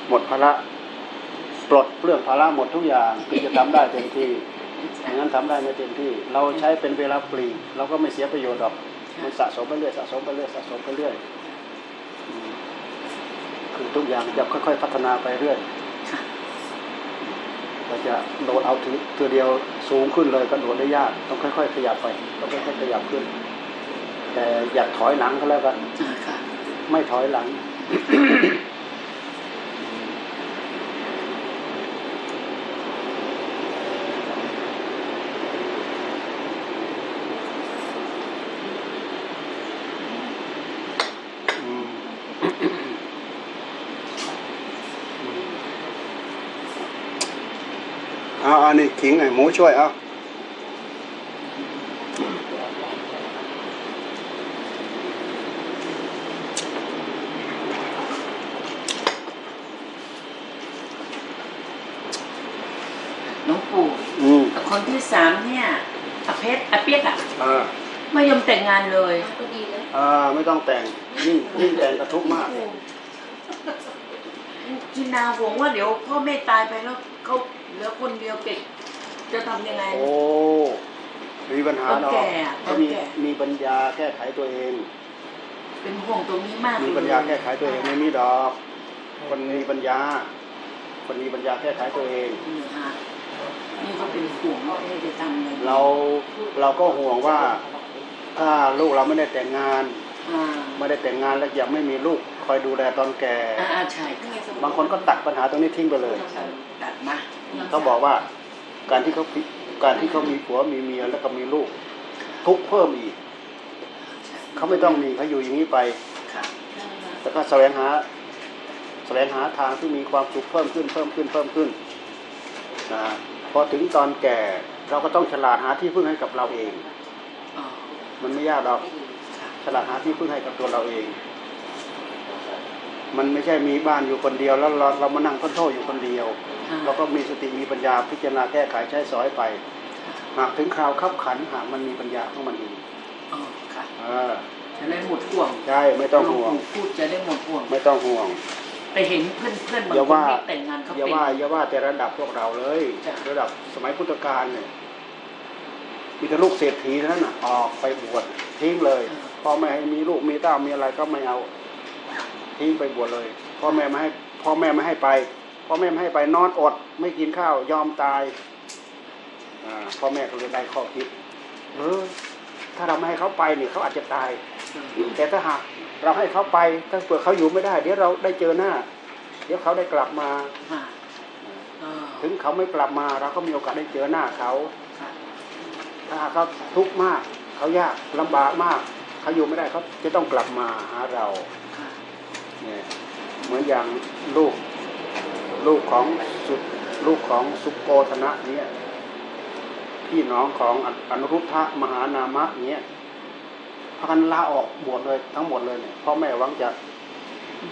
หมดภาระปลดเปลื้องภาระหมดทุกอย่างถึงจะทำได้เต็มที่อย่างนั้นทำได้ไม่เต็มที่ เราใช้เป็นเวลาปลีกเราก็ไม่เสียประโยชน์หรอก มันสะสมไปเรื่อยสะสมไปเรื่อยสะสมไปเรื่อยอืมคือทุกอย่างจะค่อย ๆ พัฒนาไปเรื่อยเราจะโดดเอาถือตัวเดียวสูงขึ้นเลยก็โดดได้ยาก ต้องค่อย ๆ ขยับไปต้องค่อยๆขยับขึ้น แต่อยากถอยหลังก็แล้วกันอ่าค่ะไม่ถอยหลัง อืม เอาอันนี้ขิงไอ้หมูช่วยเอาหลวงปู่อืมคนที่สามเนี่ยอาเพชรอาเปียกอะอ่าไม่ยอมแต่งงานเลย ก็ดีเลยอ่าไม่ต้องแต่งยิ่งยิ่งแต่งกระทุกข์มากจินนาห่วงว่าเดี๋ยวพ่อแม่ตายไปแล้วเขาเหลือคนเดียวเก็บ จะทำยังไง โอ้ มีปัญหาคนเนาะแก่อะก็มีคนแก่ มีปัญญาแก้ไขตัวเอง เป็นห่วงตรงนี้มากมีปัญญาแก้ไขตัวเองไม่มีดอก คนมีปัญญา คนมีปัญญาแก้ไขตัวเองนี่ค่ะนี่ก็เป็นห่วงว่าเอ๊ะจะทำยังไงเราเราก็ห่วงว่า ถ้าลูกเราไม่ได้แต่งงาน อ่าไม่ได้แต่งงานแล้วยังไม่มีลูกคอยดูแลตอนแก่ อ่าอ่าใช่ค่ะบางคนก็ตัดปัญหาตรงนี้ทิ้งไปเลย ตัดมาเขาบอกว่า การที่เขาการที่เขามีผัวมีเมียแล้วก็มีลูก ทุกเพิ่มอีกเขาไม่ต้องมีเขาอยู่อย่างนี้ไปแต่ก็แสวงหาแสวงหาทางที่มีความสุขเพิ่มขึ้นเพิ่มขึ้นเพิ่มขึ้นนะพอถึงตอนแก่เราก็ต้องฉลาดหาที่พึ่งให้กับเราเอง มันไม่ยากหรอกฉลาดหาที่พึ่งให้กับตัวเราเอง มันไม่ใช่มีบ้านอยู่คนเดียวแล้วเราเรามานั่งค้นโทษอยู่คนเดียว เราก็มีสติมีปัญญาพิจารณาแก้ไขใช้สอยไป หากถึงคราวขับขันหากมันมีปัญญาของมันเองอ๋อค่ะเออจะได้หมดห่วงใช่ไม่ต้องห่วงหลปู่พูดจะได้หมดห่วง ไม่ต้องห่วงแต่เห็นเพื่อนเพื่อนๆบางอย่าคนว่าไม่แต่งงานเขาอย่าเป็นว่าอย่าว่าแต่ระดับพวกเราเลยจ้ะระดับสมัยพุทธกาลเนี่ยมีแต่ลูกเศรษฐีเท่านั้นน่ะออกไปบวชทิ้งเลยพ่อแม่ให้มีลูกมีเต้ามีอะไรก็ไม่เอาทิ้งไปบวชเลยพ่อแม่ไม่ให้พ่อแม่ไม่ให้ไป พ่อแม่ไม่ให้ไปนอนอด ไม่กินข้าวยอมตายพ่อแม่ก็เลยได้ข้อคิดเออถ้าเราไม่ให้เขาไปเนี่ยเขาอาจจะตาย แต่ถ้าหากเราให้เขาไปถ้าเผื่อเขาอยู่ไม่ได้ เดี๋ยวเราได้เจอหน้า เดี๋ยวเขาได้กลับมาถึงเขาไม่กลับมาเราก็มีโอกาสได้เจอหน้าเขาถ้าเขาทุกข์มาก เขายากลำบากมาก เขาอยู่ไม่ได้เขาจะต้องกลับมาหาเราเนี่ยเหมือนอย่างลูก ลูกของสุลูกของสุโกธนะเนี่ยพี่น้องของอนุรุทธะมหานามะเนี่ยพากันลาออกบวชเลยทั้งหมดเลยเนี่ยพ่อแม่หวังจะ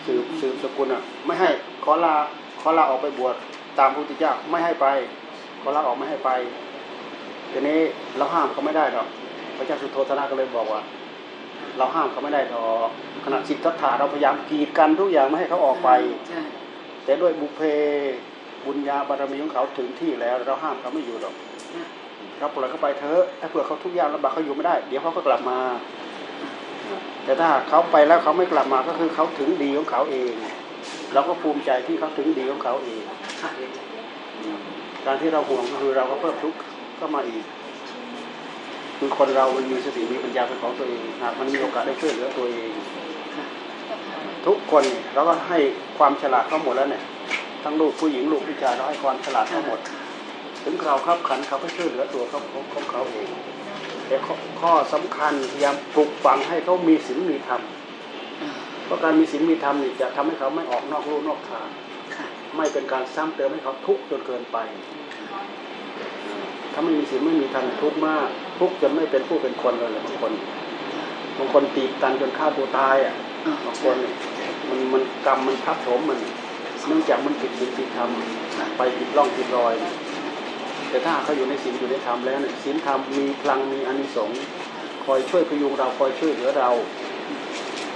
สืบสืบสกุลอะ ไม่ให้ขอลาขอลาออกไปบวชตามพุทธเจ้าไม่ให้ไปขอลาออกไม่ให้ไปทีนี้เราห้ามเขาไม่ได้หรอก พระเจ้าสุโธธนะก็เลยบอกว่า เราห้ามเขาไม่ได้หรอกขณะสิทธัตถะเราพยายามกีดกันทุกอย่างไม่ให้เขาออกไป แต่ด้วยบุเพบุญญาบารมีของเขาถึงที่แล้ว เราห้ามเขาไม่อยู่หรอกเราปล่อยเขาไปเถอะถ้าเผื่อเขาทุกอย่างลำบากเขาอยู่ไม่ได้ เดี๋ยวเขาก็กลับมา แต่ถ้าเขาไปแล้วเขาไม่กลับมาก็คือเขาถึงดีของเขาเองเราก็ภูมิใจที่เขาถึงดีของเขาเองการที่เราห่วงก็คือเราก็เพิ่มทุกข์เข้ามาอีกคือคนเรามันมีสติมีปัญญาเป็นของตัวเองหากมันมีโอกาสได้ช่วยเหลือตัวเอง ทุกคนเราก็ให้ความฉลาดเขาหมดแล้วเนี่ย ทั้งลูกผู้หญิงลูกผู้ชายเราให้ความฉลาดเขาหมด ถึงเราขับขันเขาก็ช่วยเหลือตัวเขาของของเขาเองแต่ข้อข้อสำคัญพยายามปลุกฝังให้เขามีศีลมีธรรมเออเพราะการมีศีลมีธรรมนี่จะทำให้เขาไม่ออกนอกลู่นอกทางค่ะไม่เป็นการซ้ำเติมให้เขาทุกข์จนเกินไป ถ้าไม่มีศีลไม่มีธรรมทุกข์มาก ทุกข์จนไม่เป็นผู้เป็นคนเลยบางคนบางคนตีบตันจนฆ่าตัวตายอะเออ บางคนเนี่ยมันมันกรรมมันทับถมมันเนื่องจากมันผิดศีลผิดธรรมไปผิดร่องผิดรอย แต่ถ้าเขาอยู่ในศีลอยู่ในธรรมแล้วเนี่ยศีลธรรมมีพลังมีอานิสงส์คอยช่วยพยุงเราคอยช่วยเหลือเรา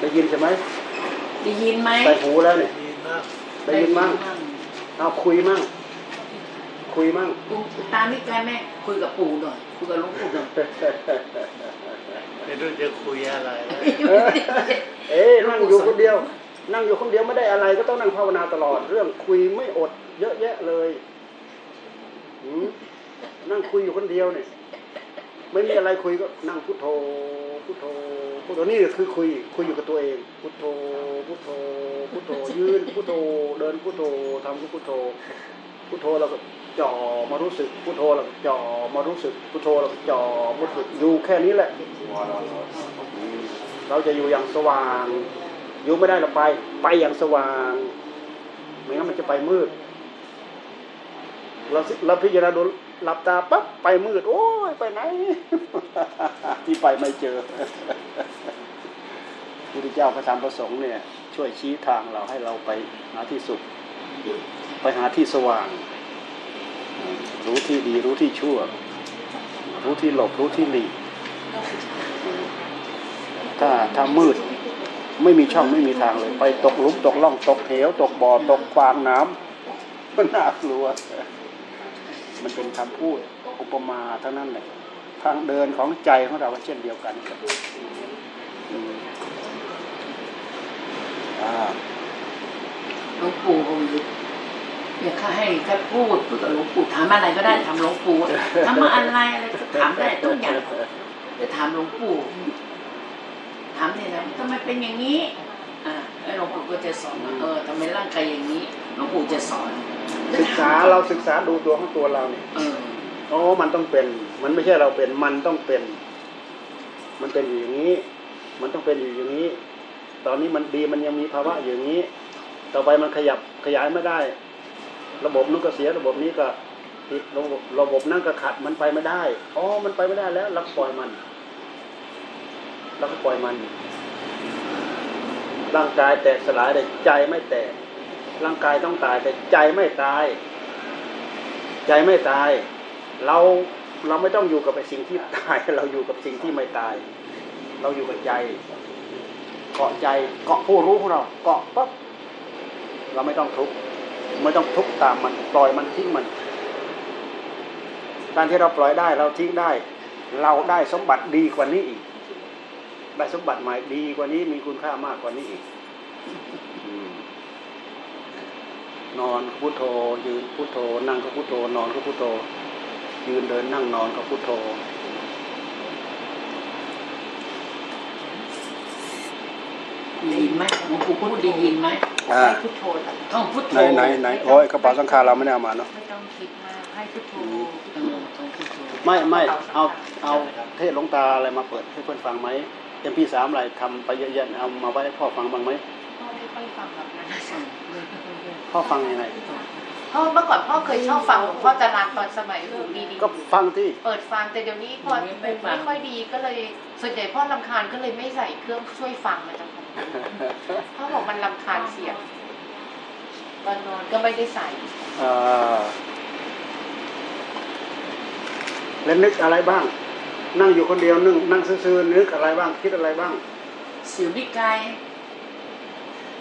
ได้ยินใช่ไหมได้ยินไหมไปหูแล้วเนี่ยดีมากได้ยินมั่งเอาคุยมั่งคุยมั่งปู่ตามนี่ไกลแม่คุยกับปู่หน่อยคุยกับหลวงปู่หน่อยไม่รู้จะคุยอะไรแล้ว เอ๊ะนั่งอยู่คนเดียว นั่งอยู่คนเดียวไม่ได้อะไร ก็ต้องนั่งภาวนาตลอด เรื่องคุยไม่อด เยอะแยะเลยหืมนั่งคุยอยู่คนเดียวเนี่ย ไม่มีอะไรคุยก็นั่งพุทโธพุทโธพุทโธนี่คือคุย คุยอยู่กับตัวเอง พุทโธพุทโธพุทโธยืนพุทโธเดินพุทโธทำพุทโธพุทโธเราก็จ่อมารู้สึกพุทโธเราก็จ่อมารู้สึกพุทโธเราก็จ่อมารู้สึกอยู่แค่นี้แหละ เราจะอยู่อย่างสว่าง อยู่ไม่ได้เราไป ไปอย่างสว่างไม่งั้นมันจะไปมืด เราเราพิจารณาดูหลับตาปั๊บไปมืด โอ้ยไปไหน ที่ไปไม่เจอพุทธเจ้าพระธรรมพระสงฆ์เนี่ย ช่วยชี้ทางเราให้เราไปหาที่สุด ไปหาที่สว่าง รู้ที่ดีรู้ที่ชั่ว รู้ที่หลบรู้ที่หลีก ถ้าถ้ามืดไม่มีช่องไม่มีทางเลย ไปตกลุมตกล่องตกเหวตกบ่อตกฟางน้ำมันน่ากลัว มันเป็นคำพูดอุปมาเท่านั้นแหละทางเดินของใจของเราเช่นเดียวกันครับอืมอ่าหลวงปู่ผมอยากให้แค่พูดพูดกับหลวงปู่ถามอะไรก็ได้ถามหลวงปู่ถามมาอะไรอะไรก็ถามได้ทุกอย่างจะถามหลวงปู่ ถามเนี่ยนะทำไมเป็นอย่างนี้อ่าแล้วหลวงปู่ก็จะสอนว่าเออทำไมร่างกายอย่างนี้หลวงปู่จะสอนศึกษาเราศึกษาดูตัวของตัวเราเนี่ยเออโอ้มันต้องเป็น มันไม่ใช่เราเป็นมันต้องเป็น มันเป็นอยู่อย่างนี้ มันต้องเป็นอยู่อย่างนี้ ตอนนี้มันดีมันยังมีภาวะอยู่อย่างนี้ ต่อไปมันขยับขยายไม่ได้ ระบบนู้นก็เสียระบบนี้ก็ติดระบบระบบนั่นก็ขัดมันไปไม่ได้ อ๋อ มันไปไม่ได้แล้วเราก็ปล่อยมัน เราก็ปล่อยมัน ร่างกายแตกสลายแต่ใจไม่แตก ร่างกายต้องตายแต่ใจไม่ตาย ใจไม่ตาย เราเราไม่ต้องอยู่กับไอ้สิ่งที่ตาย เราอยู่กับสิ่งที่ไม่ตาย เราอยู่กับใจเกาะใจเกาะผู้รู้ของเราเกาะปั๊บเราไม่ต้องทุกข์ไม่ต้องทุกข์ตามมันปล่อยมันทิ้งมัน การที่เราปล่อยได้เราทิ้งได้ เราได้สมบัติดีกว่านี้อีก ได้สมบัติใหม่ดีกว่านี้มีคุณค่ามากกว่านี้อีกอืมนอนก็พุทโธ ยืนพุทโธ นั่งก็พุทโธ นอนก็พุทโธ ยืนเดินนั่งนอนก็พุทโธ ได้ยินไหมหลวงปู่พูดได้ยินไหมอ่า ให้พุทโธแต่ต้องพุทโธไหนไหนไหนโอ้ยกระเป๋าสังขารเราไม่ได้เอามาเนาะไม่ต้องคิดมากให้พุทโธเออต้องพุทโธไม่ไม่เอาเอาเทศหลวงตาอะไรมาเปิดให้เพื่อนฟังไหม เอ็มพีสามอะไรทำไปเยอะแยะเอามาไว้ให้พ่อฟังบ้างไหมพ่อไม่ค่อยฟังแบบนั้นนะพ่อฟังยังไงพ่อเมื่อก่อนพ่อเคยชอบฟังหลวงพ่อจรันตอนสมัยหูดีๆก็ฟังที่เปิดฟังแต่เดี๋ยวนี้พอหูไม่ค่อยดีก็เลยส่วนใหญ่พ่อลำคาญก็เลยไม่ใส่เครื่องช่วยฟังมาจากผมพ่อบอกมันลำคาญเสียงตอนนอนก็ไม่ได้ใส่เอ่อแล้วนึกอะไรบ้าง นั่งอยู่คนเดียวนึ่งนั่งซื่อๆนึกอะไรบ้างคิดอะไรบ้าง เสียวนิกาย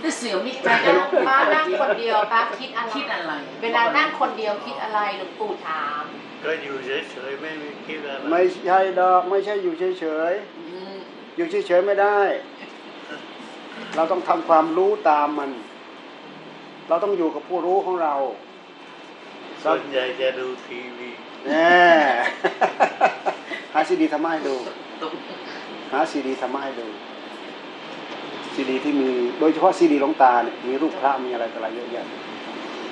ถ้าเสียวนิกายก็ลงป้านั่งคนเดียวป้าคิดอะไรคิดอะไร เวลานั่งคนเดียวคิดอะไรหลวงปู่ถาม ก็อยู่เฉยๆไม่มีคิดอะไรไม่ใช่ดอกไม่ใช่อยู่เฉยอืมๆอยู่เฉยๆไม่ได้ เราต้องทำความรู้ตามมัน เราต้องอยู่กับผู้รู้ของเราส่วนใหญ่จะดูทีวีแน่ หาซีดีทำมาให้ดูตกหาซีดีทำมาให้ดูซีดีที่มีโดยเฉพาะซีดีหลวงตาเนี่ยมีรูปพระมีอะไรต่ออะไรเยอะแยะ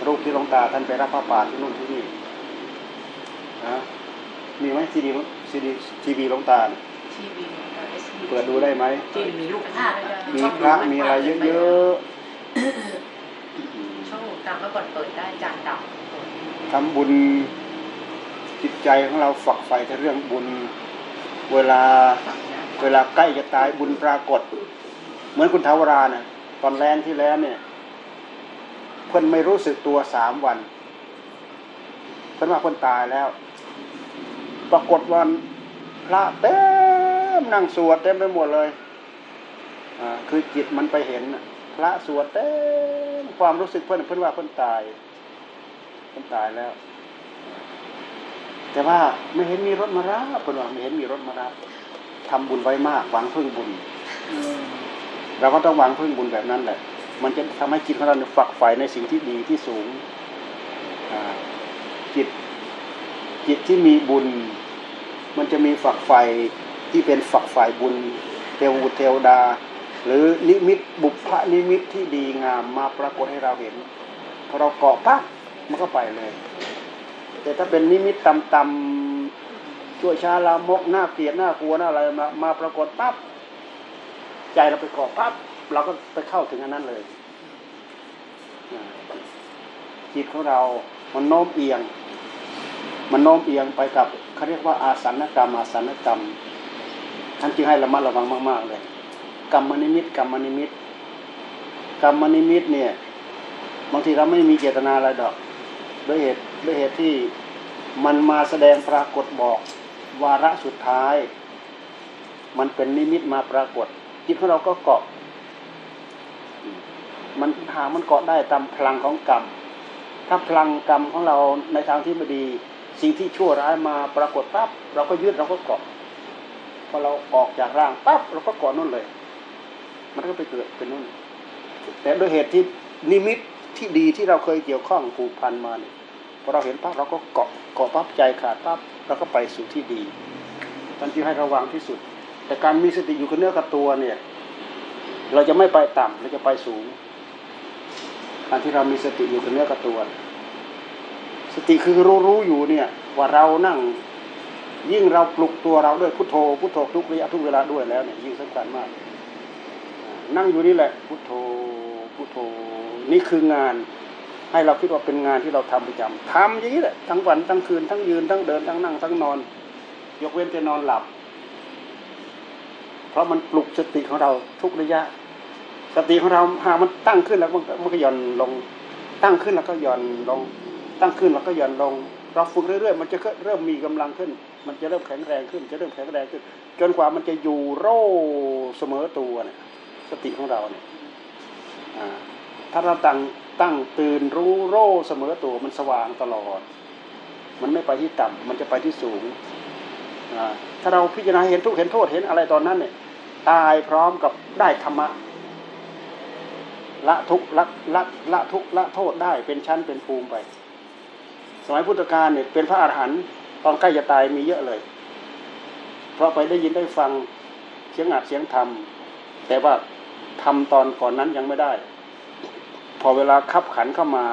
รูปที่หลวงตาท่านไปรับผ้าป่าที่นู่นที่นี่นะมีไหมซีดีซีดีทีวีหลวงตาเนี่ยทีวีเปิดดูได้ไหมที่มีรูปภาพอะมีพระมีอะไรเยอะๆช่องหลวงตาเมื่อก่อนเปิดได้จานดทำบุญจิต ใจของเราฝักใฝ่ในเรื่องบุญ เวลาเวลาใกล้จะตายบุญปรากฏ เหมือนคุณทาวราเนี่ยตอนแรงที่แล้วเนี่ย เพิ่นไม่รู้สึกตัวสามวัน เพิ่นว่าเพิ่นตายแล้ว ปรากฏวันพระเต็มนั่งสวดเต็มไปหมดเลยอ่าคือจิตมันไปเห็นน่ะพระสวดเต็มความรู้สึกเพิ่อนเพิ่อนว่าเพิ่นตายเพิ่นตายแล้ว แต่ว่าไม่เห็นมีรถมารับเพิ่นว่าไม่เห็นมีรถมารับทำบุญไว้มากหวังพึ่งบุญเออเราก็ต้องหวังพึ่งบุญแบบนั้นแหละ มันจะทำให้จิตของเราเนี่ยฝักใฝ่ในสิ่งที่ดีที่สูงอ่าจิตจิตที่มีบุญ มันจะมีฝักใฝ่ที่เป็นฝักใฝ่บุญ เทวเทวดา หรือนิมิตบุพนิมิตที่ดีงามมาปรากฏให้เราเห็นพอเราเกาะปั๊บมันก็ไปเลย แต่ถ้าเป็นนิมิตต่ำๆชั่วช้าลามกหน้าเกลียดหน้ากลัวหน้าอะไรมามาปรากฏปั๊บใจเราไปเกาะปั๊บเราก็ไปเข้าถึงอันนั้นเลยจิตของเรา มันโน้มเอียง มันโน้มเอียงไปกับเขาเรียกว่าอาสันกรรมอาสันกรรมท่านจึงให้ระมัดระวังมาก ๆ เลย กรรมนิมิตกรรมนิมิตกรรมนิมิตเนี่ย บางทีเราไม่มีเจตนาอะไรดอก ด้วยเหตุ ด้วยเหตุที่มันมาแสดงปรากฏบอกวาระสุดท้าย มันเป็นนิมิตมาปรากฏจิตของเราก็เกาะ มันหามันเกาะได้ตามพลังของกรรม ถ้าพลังกรรมของเราในทางที่ไม่ดี สิ่งที่ชั่วร้ายมาปรากฏปั๊บเราก็ยึดเราก็เกาะพอเราออกจากร่างปั๊บเราก็เกาะนู่นเลย มันก็ไปเกิดเป็นนู่น แต่ด้วยเหตุที่นิมิตที่ดีที่เราเคยเกี่ยวข้องผูกพันมาเนี่ย พอเราเห็นปั๊บเราก็เกาะเกาะปั๊บใจขาดปั๊บเราก็ไปสู่ที่ดีท่านจึงให้ระวังที่สุด แต่การมีสติอยู่กับเนื้อกับตัวเนี่ย เราจะไม่ไปต่ำเราจะไปสูงการที่เรามีสติอยู่กับเนื้อกับตัว สติคือรู้รู้อยู่เนี่ย ว่าเรานั่ง ยิ่งเราปลุกตัวเราด้วยพุทโธพุทโธทุกระยะทุกเวลาด้วยแล้วเนี่ยยิ่งสำคัญมาก นั่งอยู่นี่แหละ พุทโธพุทโธนี่คืองาน ให้เราคิดว่าเป็นงานที่เราทำประจำทำอย่างนี้แหละทั้งวันทั้งคืนทั้งยืนทั้งเดินทั้งนั่งทั้งนอน ยกเว้นแต่นอนหลับ เพราะมันปลุกสติของเราทุกระยะ สติของเราหามันตั้งขึ้นแล้วมันก็มันก็หย่อนลง ตั้งขึ้นแล้วก็หย่อนลง ตั้งขึ้นแล้วก็หย่อนลง เราฝึกเรื่อยๆมันจะเริ่มมีกำลังขึ้น มันจะเริ่มแข็งแรงขึ้น จะเริ่มแข็งแรงขึ้น จนกว่ามันจะอยู่โร่เสมอตัวเนี่ยสติของเราเนี่ยถ้าเราตั้ง ตั้งตื่นรู้โร่เสมอตัวมันสว่างตลอด มันไม่ไปที่ต่ำมันจะไปที่สูงถ้าเราพิจารณาเห็นทุกเห็นโทษเห็นอะไรตอนนั้นเนี่ย ตายพร้อมกับได้ธรรมะละทุกละละละทุกละโทษได้เป็นชั้นเป็นภูมิไป สมัยพุทธกาลเนี่ยเป็นพระอาหารหันต์ตอนใกล้จะตายมีเยอะเลย เพราะไปได้ยินได้ฟังเสียงอัดเสียงธรรมแต่ว่าทำตอนก่อนนั้นยังไม่ได้ พอเวลาคับขันเข้ามา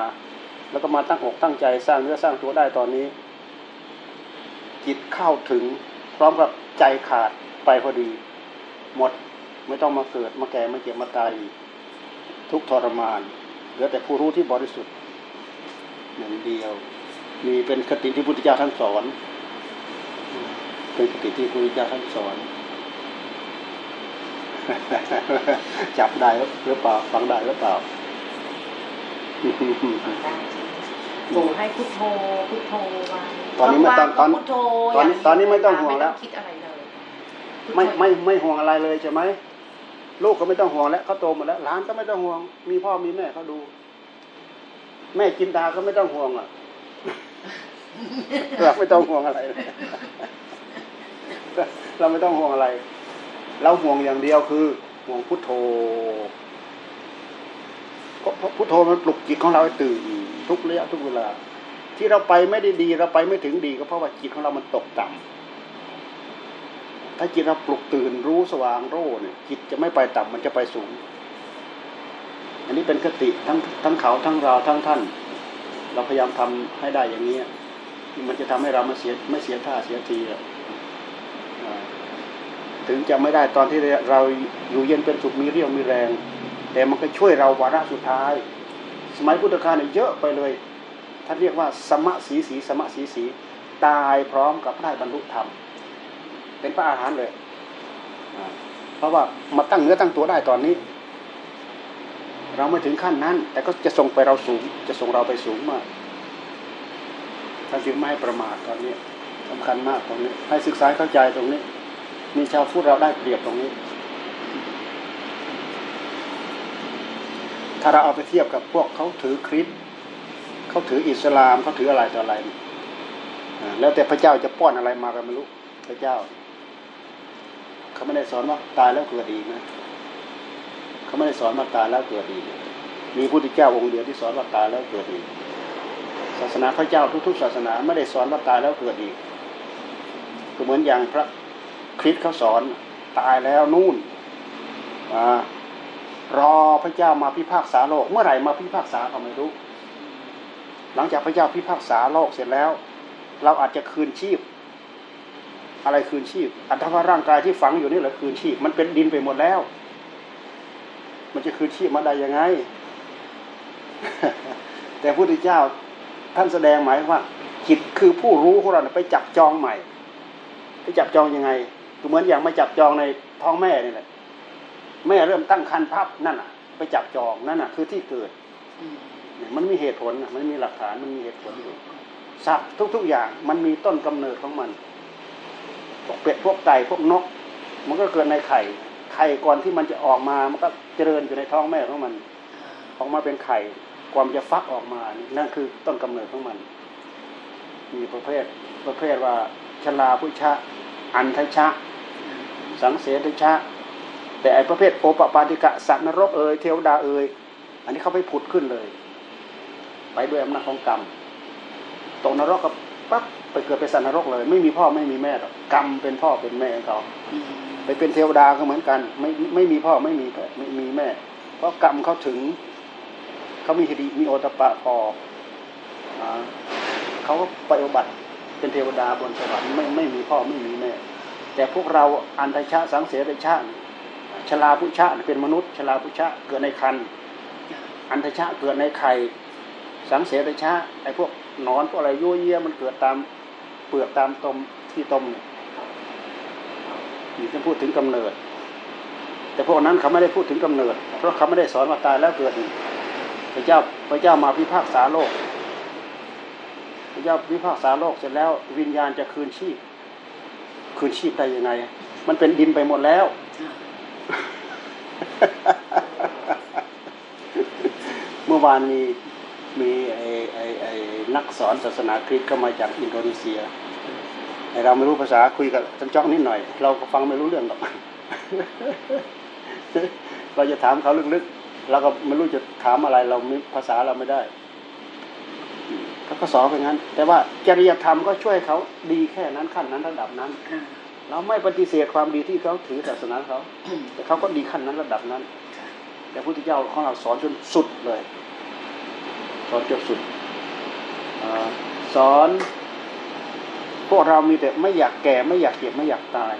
แล้วก็มาตั้งอกตั้งใจสร้างเนื้อสร้างตัวได้ตอนนี้ จิตเข้าถึงพร้อมกับใจขาดไปพอดี หมดไม่ต้องมาเกิดมาแก่มาเจ็บมาตายอีกทุกทรมานเหลือแต่ผู้รู้ที่บริสุทธิ์หนึ่งเดียว มีเป็นคติที่พุทธเจ้าท่านสอน เป็นคติที่พุทธเจ้าท่านสอนจับได้หรือเปล่าฟังได้หรือเปล่า โอ้ให้พุทโธพุทโธไว้ตอนนี้ไม่ต้องตอนพุทโธตอนนี้ตอนนี้ไม่ต้องห่วงแล้วไม่ต้องคิดอะไรเลยไม่ไม่ไม่ห่วงอะไรเลยใช่ไหมลูกก็ไม่ต้องห่วงแล้วเขาโตหมดแล้วหลานก็ไม่ต้องห่วง มีพ่อมีแม่เขาดู แม่กินตาก็ไม่ต้องห่วงอะเราไม่ต้องห่วงอะไรเลยเราไม่ต้องห่วงอะไร เราห่วงอย่างเดียวคือห่วงพุทโธเเพราะพุทโธมันปลุกจิตของเราให้ตื่นทุกระยะทุกเวลา ที่เราไปไม่ได้ดีเราไปไม่ถึงดีก็เพราะว่าจิตของเรามันตกต่ำถ้าจิตเราปลุกตื่นรู้สว่างโร่เนี่ยจิตจะไม่ไปต่ำมันจะไปสูง อันนี้เป็นคติทั้งทั้งเขาทั้งเราทั้งท่าน เราพยายามทำให้ได้อย่างนี้มันจะทำให้เราไม่เสียไม่เสียท่าเสียทีอะอ่าถึงจะไม่ได้ตอนที่เราอยู่เย็นเป็นสุขมีเรี่ยวมีแรง แต่มันก็ช่วยเราวาระสุดท้าย สมัยพุทธกาลเนี่ยเยอะไปเลยท่านเรียกว่าสมะสีสีสมะสีสีตายพร้อมกับได้บรรลุธรรม เป็นพระอาหารหันเลย เพราะว่ามาตั้งเนื้อตั้งตัวได้ตอนนี้ เราไม่ถึงขั้นนั้น แต่ก็จะส่งไปเราสูง จะส่งเราไปสูงมากท่านจึงไม้ประมาทตอนนี้สำคัญมากตรงนี้ ให้ศึกษาเข้าใจตรงนี้ มีชาวพุทธเราได้เปรียบตรงนี้ ถ้าเราเอาไปเทียบกับพวกเขาถือคริสเขาถืออิสลามเขาถืออะไรต่ออะไร แล้วแต่พระเจ้าจะป้อนอะไรมากันไม่รู้พระเจ้า เขาไม่ได้สอนว่าตายแล้วเกิดอีกนะเขาไม่ได้สอนว่าตายแล้วเกิดอีกมีพุทธเจ้าองค์เดียวที่สอนว่าตายแล้วเกิดอีกศาสนาพระเจ้าทุกๆศาสนาไม่ได้สอนว่าตายแล้วเกิดอีกก็เหมือนอย่างพระคริสต์เขาสอนตายแล้วนู่นอา รอพระเจ้ามาพิพากษาโลก เมื่อไหร่มาพิพากษาก็ไม่รู้ หลังจากพระเจ้าพิพากษาโลกเสร็จแล้ว เราอาจจะคืนชีพ อะไรคืนชีพ อัตภาพร่างกายที่ฝังอยู่นี่แหละคืนชีพ มันเป็นดินไปหมดแล้ว มันจะคืนชีพมาได้ยังไง แต่พระพุทธเจ้าท่านแสดงหมายว่าจิตคือผู้รู้ของเราไปจับจองใหม่ ไปจับจองยังไงก็เหมือนอย่างมาจับจองในท้องแม่นี่แหละ แม่เริ่มตั้งครรภ์พับนั่นน่ะ ไปจับจองนั่นน่ะ คือที่เกิดเนี่ยมันมีเหตุผลน่ะมันมีหลักฐานมันมีเหตุผลอยู่สัตว์ทุก ๆ อย่างมันมีต้นกำเนิดของมันพวกเป็ดพวกไก่พวกนก มันก็เกิดในไข่ ไข่ก่อนที่มันจะออกมา มันก็เจริญอยู่ในท้องแม่ของมัน ออกมาเป็นไข่ก่อนมันจะฟักออกมานี่นั่นคือต้นกำเนิดของมัน มีประเภทประเภทว่าชลาพุชะ อันทชะ สังเสทชะ แต่ไอประเภทโอปปาติกะสัตว์นรกเอ่ยเทวดาเอ่ยอันนี้เขาไปผุดขึ้นเลย ไปด้วยอำนาจของกรรมตกนรกก็ปั๊บไปเกิดเป็นสัตว์นรกเลย ไม่มีพ่อไม่มีแม่หรอกกรรมเป็นพ่อเป็นแม่ของเขาไปเป็นเทวดาก็เหมือนกัน ไม่ไม่มีพ่อไม่มีแม่ไม่มีแม่ เพราะกรรมเขาถึงเขามีคดีมีโอตปะพออ่าเขาก็ไปอบัติเป็นเทวดาบนสวรรค์ไม่ไม่มีพ่อไม่มีแม่ แต่พวกเราอันตชะสังเสริชะ ชลาพุชะเป็นมนุษย์ชลาพุชะเกิดในคันอันทชะเกิดในไข่สังเสริชะไอ้พวกนอนพวกอะไรยั่วเยี่ยมันเกิดตามเปลือกตามตมที่ตมนี่จะพูดถึงกำเนิด แต่พวกนั้นเขาไม่ได้พูดถึงกำเนิด เพราะเขาไม่ได้สอนว่าตายแล้วเกิดพระเจ้าพระเจ้ามาพิพากษาโลกพระเจ้าพิพากษาโลกเสร็จแล้ว วิญญาณจะคืนชีพ คืนชีพได้ยังไง มันเป็นดินไปหมดแล้ว เมื่อวานมีมีไอไอไอนักสอนศาสนาคริสต์เข้ามาจากอินโดนีเซียเราไม่รู้ภาษาคุยกับจันจ้องนิดหน่อย เราก็ฟังไม่รู้เรื่องหรอกเราจะถามเขาลึกๆเราก็ไม่รู้จะถามอะไรเราไม่ภาษาเราไม่ได้เขาก็สอนไปงั้น แต่ว่าจริยธรรมก็ช่วยเขาดีแค่นั้นขั้นนั้นระดับนั้น เราไม่ปฏิเสธความดีที่เขาถือศาสนาเขา แต่เขาก็ดีขั้นนั้นระดับนั้น แต่พระพุทธเจ้าของเราสอนจนสุดเลย สอนจนสุดอสอนพวกเรามีแต่ไม่อยากแก่ไม่อยากเจ็บไม่อยากตาย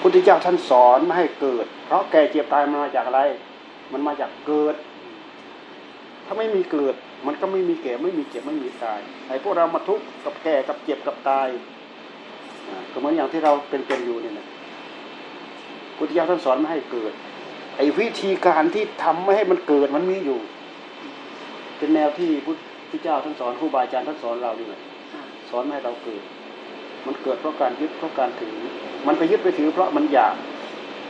พุทธเจ้าท่านสอนไม่ให้เกิด เพราะแก่เจ็บตายมันมาจากอะไร มันมาจากเกิด ถ้าไม่มีเกิด มันก็ไม่มีแก่ไม่มีเจ็บไม่มีตายไอ้พวกเรามาทุกข์กับแก่กับเจ็บกับตาย ก็เหมือนอย่างที่เราเป็นเป็นอยู่เนี่ยนะพุทธเจ้าท่านสอนไม่ให้เกิด ไอ้วิธีการที่ทำไม่ให้มันเกิดมันมีอยู่ เป็นแนวที่พุทธเจ้าท่านสอนครูบาอาจารย์ท่านสอนเรานี่แหละสอนไม่ให้เราเกิด มันเกิดเพราะการยึดเพราะการถือ มันไปยึดไปถือ เพราะมันอยาก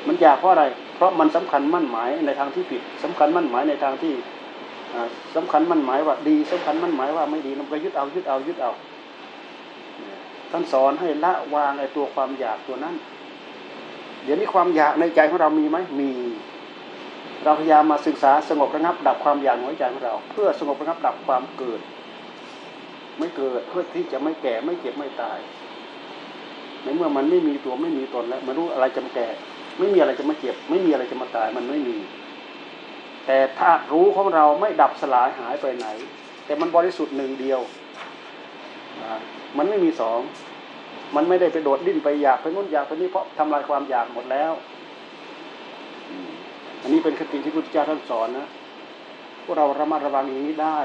มันอยากเพราะอะไร เพราะมันสำคัญมั่นหมายในทางที่ผิดสำคัญมั่นหมายในทางที่อ่าสำคัญมั่นหมายว่าดีสำคัญมั่นหมายว่าไม่ดีมันก็ยึดเอายึดเอายึดเอาเนี่ย ท่านสอนให้ละวางไอ้ตัวความอยากตัวนั้น เดี๋ยวนี้ความอยากในใจของเรามีไหมมี เราพยายามมาศึกษาสงบระงับ ดับความอยากในหัวใจของเรา เพื่อสงบระงับดับความเกิด ไม่เกิดเพื่อที่จะไม่แก่ไม่เจ็บไม่ตายในเมื่อมันไม่มีตัวไม่มีตนแล้วไม่รู้อะไรจะมาแก่ ไม่มีอะไรจะมาเจ็บ ไม่มีอะไรจะมาตายมันไม่มี แต่ถ้ารู้ของเราไม่ดับสลายหายไปไหน แต่มันบริสุทธิ์หนึ่งเดียว มันไม่มีสอง มันไม่ได้ไปโดดดิ้นไปอยากไปนู่นอยากไปนี่เพราะทำลายความอยากหมดแล้วอันนี้เป็นคติที่พุทธเจ้าท่านสอนนะพวกเราระมัดระวังอย่างนี้ได้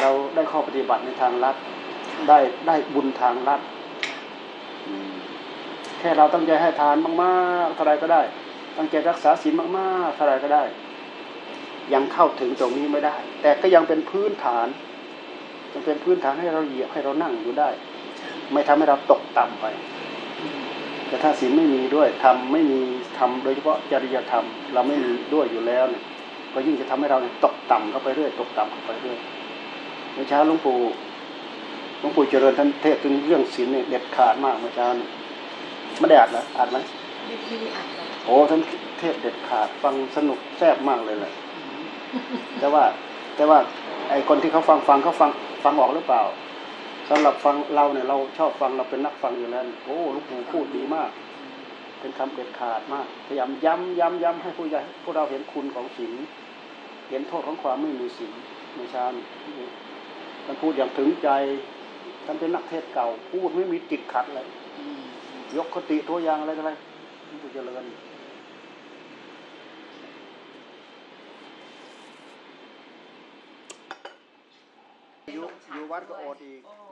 เราได้ข้อปฏิบัติในทางลัดได้ได้บุญทางลัดอืมแค่เราตั้งใจให้ทานมากๆเท่าไรก็ได้ ตั้งใจรักษาศีลมากๆเท่าไรก็ได้ ยังเข้าถึงตรงนี้ไม่ได้ แต่ก็ยังเป็นพื้นฐาน ยังเป็นพื้นฐานให้เราเหยียบให้เรานั่งอยู่ได้ ไม่ทำให้เราตกต่ำไป แต่ถ้าศีลไม่มีด้วยทำไม่มีทำโดยเฉพาะจริยธรรม เราไม่มีด้วยอยู่แล้วเนี่ยก็ยิ่งจะทำให้เราเนี่ยตกต่ำเข้าไปเรื่อยตกต่ำเข้าไปเรื่อยเมื่อเช้าหลวงปู่หลวงปู่เจริญท่านเทศน์ถึงเรื่องศีลเนี่ยเด็ดขาดมากเมื่อเช้าเนี่ยไม่ได้อ่านเหรออ่านไหมไม่ไม่ได้อ่านเลยโอ้ท่านเทศน์เด็ดขาดฟังสนุกแซ่บมากเลยแหละแต่ว่าแต่ว่าไอ้คนที่เขาฟังฟังเขาฟัง ฟังออกหรือเปล่าสำหรับฟังเราเนี่ยเราชอบฟังเราเป็นนักฟังอยู่แล้วโอ้ลวงปู่พูดดีมาก เป็นคำเด็ดขาดมากพยายามย้ำย้ำย้ำให้ผู้ใหญ่พวกเราเห็นคุณของศีลเห็นโทษของความไม่มีศีลในช้านี้ท่านพูดอย่างถึงใจท่านเป็นนักเทศเก่า พูดไม่มีติดขัดเลยยกคติตัวอย่างอะไรอะไรพูดเจริญ อยู่อยู่วัดก็อดอีกโอ้